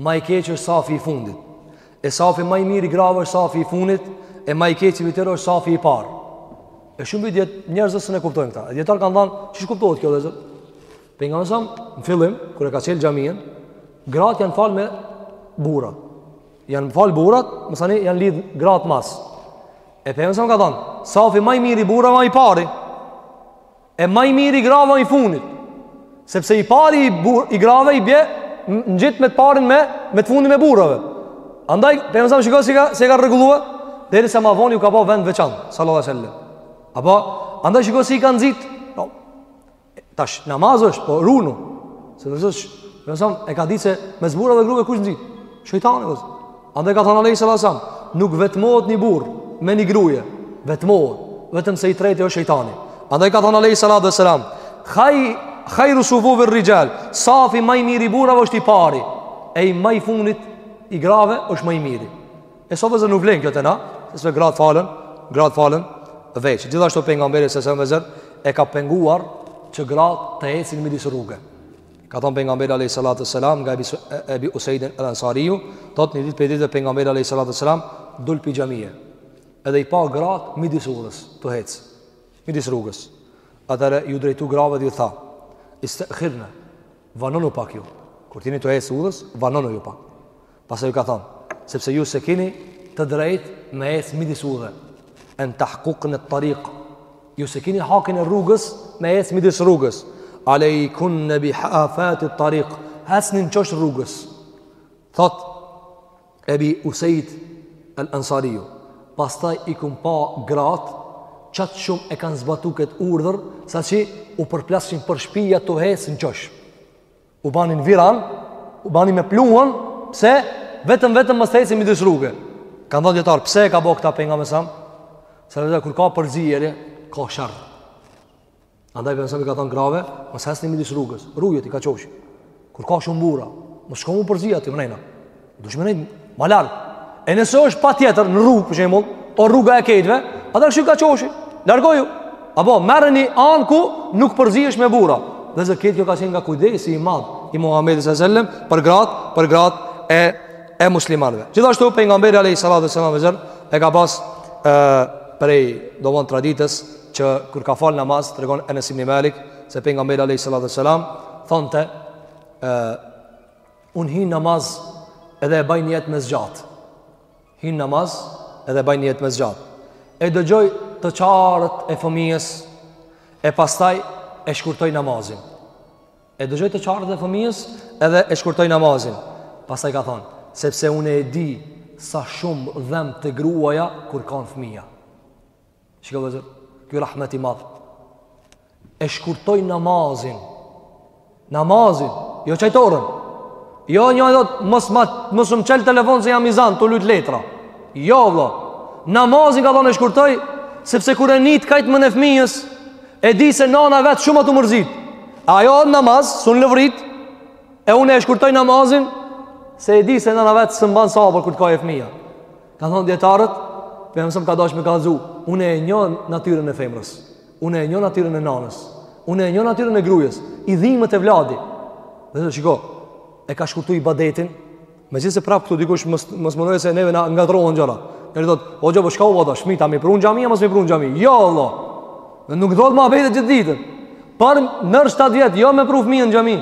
Ma i keq është safi i fundit E safi ma i mirë i grave është safi i fundit E ma i keqi i vyter është safi i parë E shumë pi dej njerëzve s'e kuptojnë këta E dijetarët kanë thanë qysh kuptohet kjo dhe zërë Pejgamberi a.s. në fillim Kur e ka çelë xhaminë Gratë janë falë me burra Janë falë burrat Masanej janë lidhë gratë mas E pejgamberi a.s. ka thanë Safi ma i mirë i burrave ma i pari E ma i miri i grave i fundit. Sepse i pari i, bur, i grave i bje ngjit me të parin me, me të fundin e burrave. Andaj, pejgamberi a.s. shiko si e ka, si e ka rregullua, derisa ma voni ju ka ba vend veçantë, sallallahu alejhi ve sellem. Apo, andaj shiko si i ka nxit, no, po, tash, namaz është, po runu, se dhe zësh, pejgamberi a.s. e ka ditë se mes burrave e grave kush nxit, shejtani, dhe zësh. Andaj ka thënë alayhi selam, nuk vetmohet një burr me një gruaje, vetmohet, vetëm se i treti është shejtani. Andaj ka thënë alayhi salatu selam, "Khayru sufufi ar-rijal", safi më i mirë i burrave është i pari, e më i fundit i grave është më i miri. E sot vllezër nuk vlen kjo te na, sepse gratë falën, gratë falën veç. Gjithashtu pejgamberi a.s., vllezër, e ka penguar që gratë të ecin midis rruge. Ka thënë pejgamberi alayhi salatu selam nga Ebi Usaid al-Ansariu, thot një ditë prej ditëve pejgamberi alayhi salatu selam dul pi xhamie. Edhe i pa grat midis udhës, tu hec. Midis rrugës. Atëherë ju drejtu grave dhe ju tha: "Istakhirna, vanonu pak ju. Kur t'jini tu hec udhës, vanonu ju pak." Pastaj ju ka thënë, sepse ju s'e kini të drejtë me ecë midis udhe. En tahkukne tariq. Ju s'e kini hakin e rrugës me ecë midis rrugës. Alejkunne bi hafati tariq. Hecni n'qosh rrugës. Thot, Ebi Usejd el Ansariu. Pastaj i kum pa gratë, qatë shumë e kanë zbatu këtë urdhër, sa që u përplashin për shpija tu hec në qosh. U banin viran, u banin me pluhun, pse vetëm vetëm mos ecin midis rruge. Kanë thënë dijetarë, pse e ka bo këta pejgamberi a.s.? Se kur ka përzierje, ka sherr. Andaj pejgamberi a.s. i ka thënë grave, mos hecni midis rrugës. Rrugët i ka qosh. Kur ka shumë burra, mos shko m'u përzi aty mrena. Duhesh me nejt ma larg. E nëse është patjetër në rrugë, për shembull, o rruga e kejtve, atëherë kështu ka qoshi, largoju. Apo, merre një anë ku nuk përzihesh me burra. Dhe vllezër kejt kjo ka qenë nga kujdesi i madh i Muhammedit s.a.s. për gratë, për gratë e, e muslimanëve. Gjithashtu, pejgamberi a.s. e ka pas e, prej, domethënë traditës, që kur ka falë namaz, tregon Enes ibn Malik, se pejgamberi a.s. thonte, Unë hi n'namaz edhe e baj nijet me zgjatë. Hi n'namaz edhe e baj nijet me zgjatë. E dëgjoj të qarët e fëmijës e pastaj e shkurtoj namazin. E dëgjoj të qarët e fëmijës edhe e shkurtoj namazin. Pastaj ka thonë, sepse unë e di sa shumë dhem te gruaja kur kan fëmija. Shiko vllezër, ky rahmet i madh. E shkurtoj namazin. Namazin, jo çajtoren. Jo njo thot, mos më, mos më çel telefon se jam i zanë, tu lujt letra. Jo, vllo. Namazin ka thënë e shkurtoj, sepse kur e ni t'kajtmen e fëmijës, e di se nana e vet shumë a tu u mërzit. Ajo në namaz, s'un lëvrit, e unë e shkurtoj namazin, se e di se nana e vet s'mban sabër kur të kajë fëmija. Ka thonë dijetarët, Pejgamberi alejhi selam ka dasht me kallxu, unë e njoh natyrën e femrës, unë e njoh natyrën e nanës, unë e njoh natyrën e grujës, i dhimet evladi. Dhe të shiko, e ka shkurtu ibadetin, megjithëse prapë këtu dikush mos menojë se neve ngatrrohen gjërat. Njeri thotë, o hoxhë, po çka u ba tash, fmitë me i pru n'xhami, a mos me i pru n'xhami. Jo, Allah, dhe nuk dhëtë ma vete gjithë ditën. Por nër 7 vjet, jo me pru fëmijën n'xhami.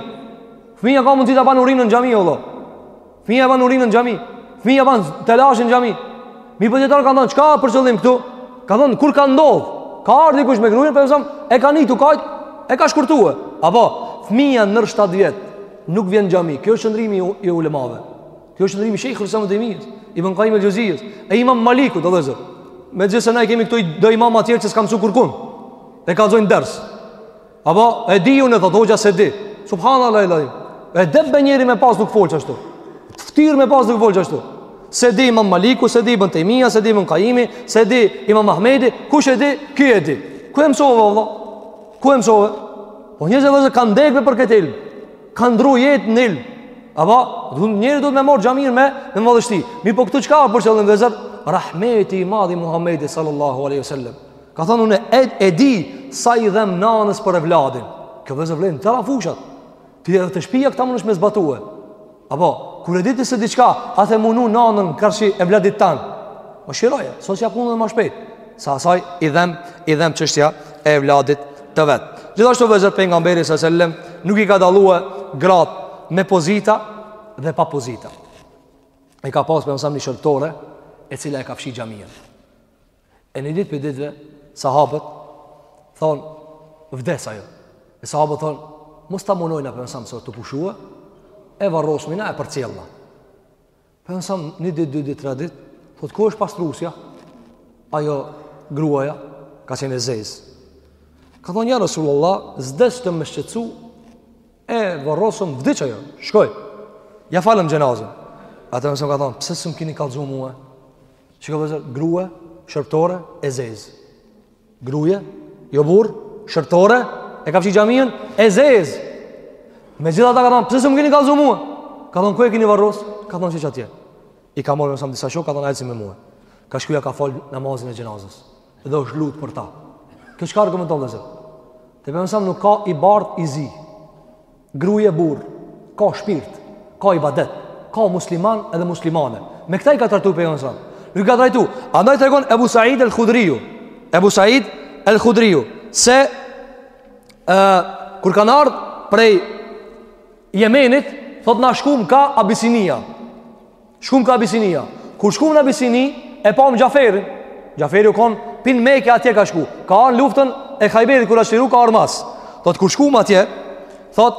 Fëmija ka mundësi të banë urinën në xhami, Allah. Fëmija e banë urinën në xhami Fëmija e banë telashin në xhami Mirëpo dijetarët kanë thonë Çka ka për qëllim këtu Kanë thonë kur ka ndodhë Ka ardhë dikush me grujen Po e ka ni tu kajt E ka shkurtue Apo Fëmija nër 7 vjet Nuk vjen në xhami Kjo është qëndrimi i ulemave Kjo është qëndrimi i Shejhul Islam ibn Tejmijes Ibn Kajim el Xhevzijes E imam Malikut vëllezër Megjithëse na i kemi këtu Do imama tjerë që s'kanë msu kurkun E kallzojnë ders Apo e di unë thot hoxha s'e di. Subhanallahil adhim. Edeb njeri me pas nuk fol ashtu. Ftyrë me pas nuk fol ashtu. S'e di Imam Maliku, s'e di Ibn Tejmija, s'e di Ibn Kajimi, s'e di Imam Ahmedi, kush e di? Ky e di. Ku e mësove vëlla? Ku e mësove? Po njerëz që kanë dekë për këtë ilm. Kanë ndrru jetë në ilm. Apo do njeri do të më marr xhamin me me modështi. Mirëpo këtu çka ka për qëllim vëllezër? Rahmeti i madh i Muhamedit sallallahu alaihi wasallam. Ka thënë unë e, e di sa i dhem nanës për evladin. Kjo vëllezër vlen në tëra fushat. Ti edhe te shpija këta mundesh me zbatue. Apo, kur e di ti se diçka, a tu e munu nanën karshi evladit tand. Mëshiroje, sosja punën edhe ma shpejt. Se asaj i dhem, i dhem çështja e evladit të vet. Gjithashtu vëllezër Pejgamberi alejhi selam, nuk i ka dallue gratë me pozita dhe pa pozita. E ka pasë Pejgamberi alejhi selam një shërbëtore, e cila e ka fshi xhaminë. E një ditë prej ditëve, sahabët, thonë, vdes ajo. E sahabët thonë, mos ta munojm na Pejgamberin alejhi selam se tu pushue, e varrosim na e përcjellim na. Pejgamberi alejhi selam, një ditë, dy ditë, tre ditë, thotë, ku është pastrusja? Ajo gruaja, ka qenë e zezë. Kanë thonë, ja Resulullah, s'deshtëm me t'shqetsu, e varrosëm, vdiq ajo, shkoi, ia falëm xhenazen. Alejhi selam ka thonë, pse s'më kini kallzu mue? Shikoni vëllezër grua shërbëtore e zezë. Gruje jo burrë shërbëtore e ka fshi xhaminë e zezë. Me gjithë ata ka thon pse s'më keni kallzu mua? Ka thon ku e keni varros? Kan thon qe atje. I ka marrë alejhi selam disa shok, ka thon ecni me mua. Ka shku ia ka fal namazin e xhenazes. Dhe është lut për ta. Kjo çka argumenton vëllezër? Te Pejgamberi alejhi selam nuk ka i bardhë i zi. Gruje e burrë, ka shpirt, ka ibadet, ka musliman edhe muslimane. Me këta i ka trajtuar Pejgamberi alejhi selam. Nuk i ka trajtuar. Andaj tregon Ebu Said el-Hudriu. Ebu Said el-Hudriu se ë kur kanë ardhur prej Jemenit, thot na shkum kah Abisinia. Shkum ka Abisinia. Kur shkum në Abisini, e pamë Xhaferin. Xhaferi u konë, pi Meke atje ka shku. Ka ardh luftën e Hajberit, kur ashtë liru, ka ardh mas. Thot, kur shkum atje, thot,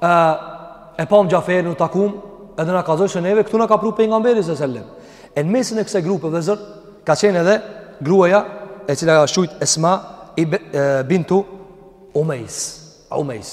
e, e pamë Xhaferin, u takum, edhe na kallzoj se neve, këtu na ka pru Pejgamberi, se sellem. E në mesin e kësaj grupe vllezër, ka qenë edhe gruaja, e cila asht qujt Esma bintu Umejs. Umejs.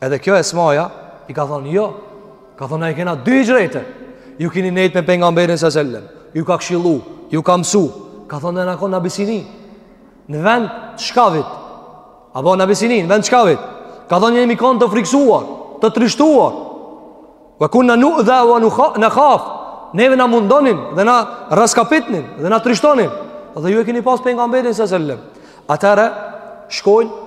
Edhe kjo Esmaja i ka thonë, jo, ka thonë, na i kena dy hixhrete, ju kini nejtë me Pejgamberin së sellem, ju ka kshillu, ju ka mësu, ka thonë na jem konë në Abisini, në vend të shkavit, a po në Abisini, në vend të shkavit, ka thonë jemi konë të friksuar, të trishtuar, vë kun në nuk dhe vë nuk në kaf, neve na mundonin dhe na raskapitnin dhe na trishtonin, dhe ju e kini pas Pejgamberin së sellem, atëhere shkojnë,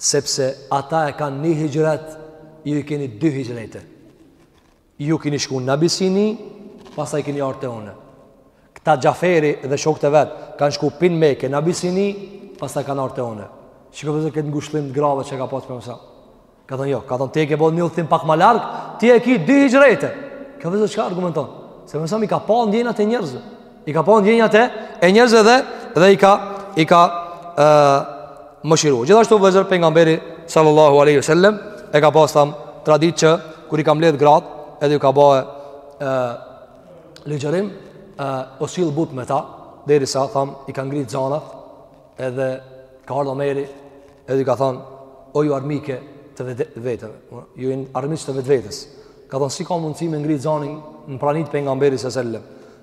Sepse ata e kanë një hixhret, ju i keni dy hixhrete. Ju keni shku në Abisini, pastaj keni ardh te une. Këta Xhaferi dhe shokët e vetë, kanë shku pi Meke në Abisini, pastaj kanë ardh te une. Shiko vllezër këtë ngushlim të grave që e ka pas Pejgamberi. Ka thonë jo, ka thonë ti e ke bo një udhtim pak ma larg, ti e ki dy hixhrete. Kjo vllezër çka argumenton? Se Pejgamberi i ka pa ndjenjat e njerëzve. I ka pa ndjenjat e e njerëzve dhe dhe i ka i ka ë mëshiru. Gjithashtu vllezër pejgamberi sallallahu alaihi wasallam e ka pas tham tradit që kur i ka mbledh grat, edhe ju ka ba ë ligjërim, ë u sill but me ta derisa tham i kan ngrit zanat edhe ka ardh Omeri edhe ju ka thon o ju armike të veteve, ju armiq të vetvetes. Ka thon si ka mundësi me ngrit zanin në prani t'pejgamberit sallallahu alaihi wasallam.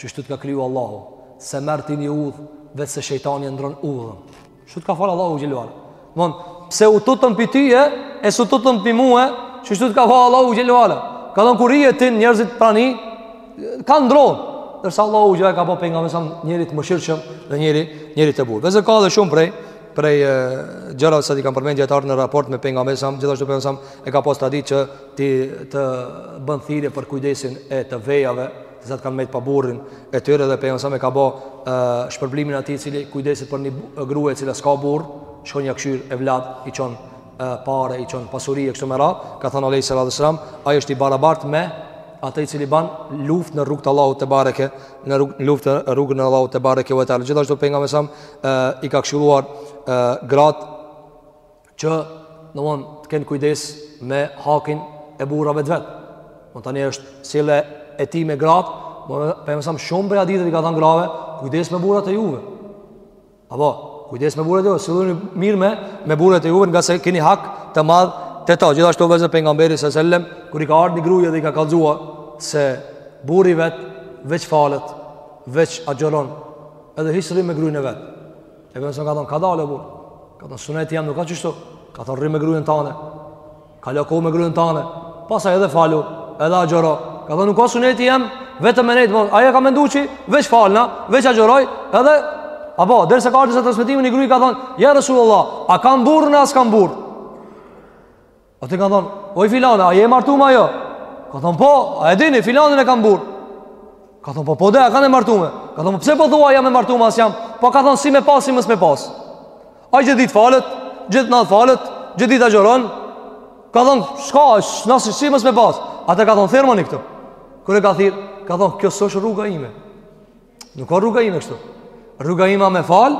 Qështu të ka kriju Allahu, s'e merr ti një udhë, veçse shejtani e ndronë udhën. Qështu të ka falë Allahu xhelle. Mon, pse u tutën pi teje, e s'u tutën pi mue, qështu të ka falë Allahu xhelle. Ka thënë kur je ti njerëzit prani, ka ndronë. Ndërsa Allahu xhelle e ka bo pejgamberin sa njeri t'mëshirshëm dhe njeri, njeri të butë. Vllezër ka dhe shumë prej, prej gjërave që i kanë përmendë dijetarët në raport me pejgamberin sa gjithashtu pejgamberi e ka pas traditë që ti të bën thirrje për kujdesin e të vejave të cilat kanë mbet pa burrin e tyre dhe pejgamberi sa e ka bo shpërblimin atij i cili kujdeset për një grua e cila s'ka burr, shkon ja kshyr evlad i çon pare i çon pasuri e kështu me radh, ka thënë alejhi salatu ve selam, ai është i barabart me atë i cili ban luftë në rrugt të Allahut tebareke, në luftë në rrugën e Allahut tebareke ve teala. Gjithashtu pejgamberi sa i ka këshilluar gratë që domethonë të kenë kujdes me hakin e burrave të vet. Do tani është sjellja e tij me gratë, Pejgamberi alejhi selam shumë prej haditheve i ka thënë grave, kujdes me burrat e juve. Apo, kujdes me burrat e juve, silluni mirë me me burrat e juve, ngase keni hak të madh te ta. Gjithashtu vëllezër Pejgamberi alejhi selam, kur i ka ardhur një gruja dhe i ka kallzuar se burri vet veç falet, veç agjëron, edhe hiç s'rri me gruen e vet. E Pejgamberi alejhi selam ka thonë, kadale o burrë. Ka thonë, suneti jem nuk a kështu. Ka thonë, rri me gruen tane. Kalo kohë me gruen tane. Pastaj edhe falu, edhe agjoro. Ka thonë, nuk a suneti jem vetëm me nejtë. Ai ka mendu që, veç falna, veç agjoroj, edhe... Apo, derisa ka ardhë si transmetim, një grue ka thonë, ja Resulullah, a kam burrë a s'kam burrë? Aty i kanë thon, oj filane, a je e martume a jo? Ka thon, po, a e dini, filanin e kam burrë. Ka thon, po, po de, a kanë e martume? Ka thon, po, pse po thua, jam e martume a s'jam? Po, ka thon, si me pas, si mos me pas. Ai gjithë ditë falet, gjithë natë falet, gjithë ditë agjeron. Ka thon, ish kanë si, si mos me pas. Atëherë ka thon, thirrmani këtu. Kur e ka thirrë, ka thon, kjo s'është rruga ime. Nuk a rruga ime kështu. Rruga ime me fal,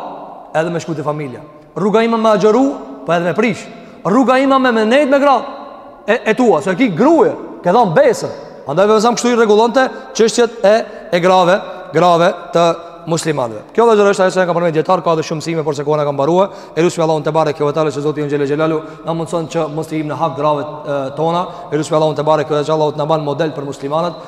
edhe me shku te familja. Rruga ime me agjëru, po edhe me prish. Rruga ime me me nejt me gratë e, e tua, se ki grue, ke dhon besën. Andaj Pejgamberi alejhi selam kështu i rregullonte çështjet e e grave, grave të muslimanëve. Kjo vëllezër është ajo që kanë përmendur dijetarët, ka dhe shumë mësime por se koha ka mbaruar. E lusim Allahun tebareke ve teala që Zoti ynë xhele xhelaluhu na mundson që mos t'i hijmë në hak grave tona. E lusim Allahun tebareke ve teala të na ban model për muslimanët.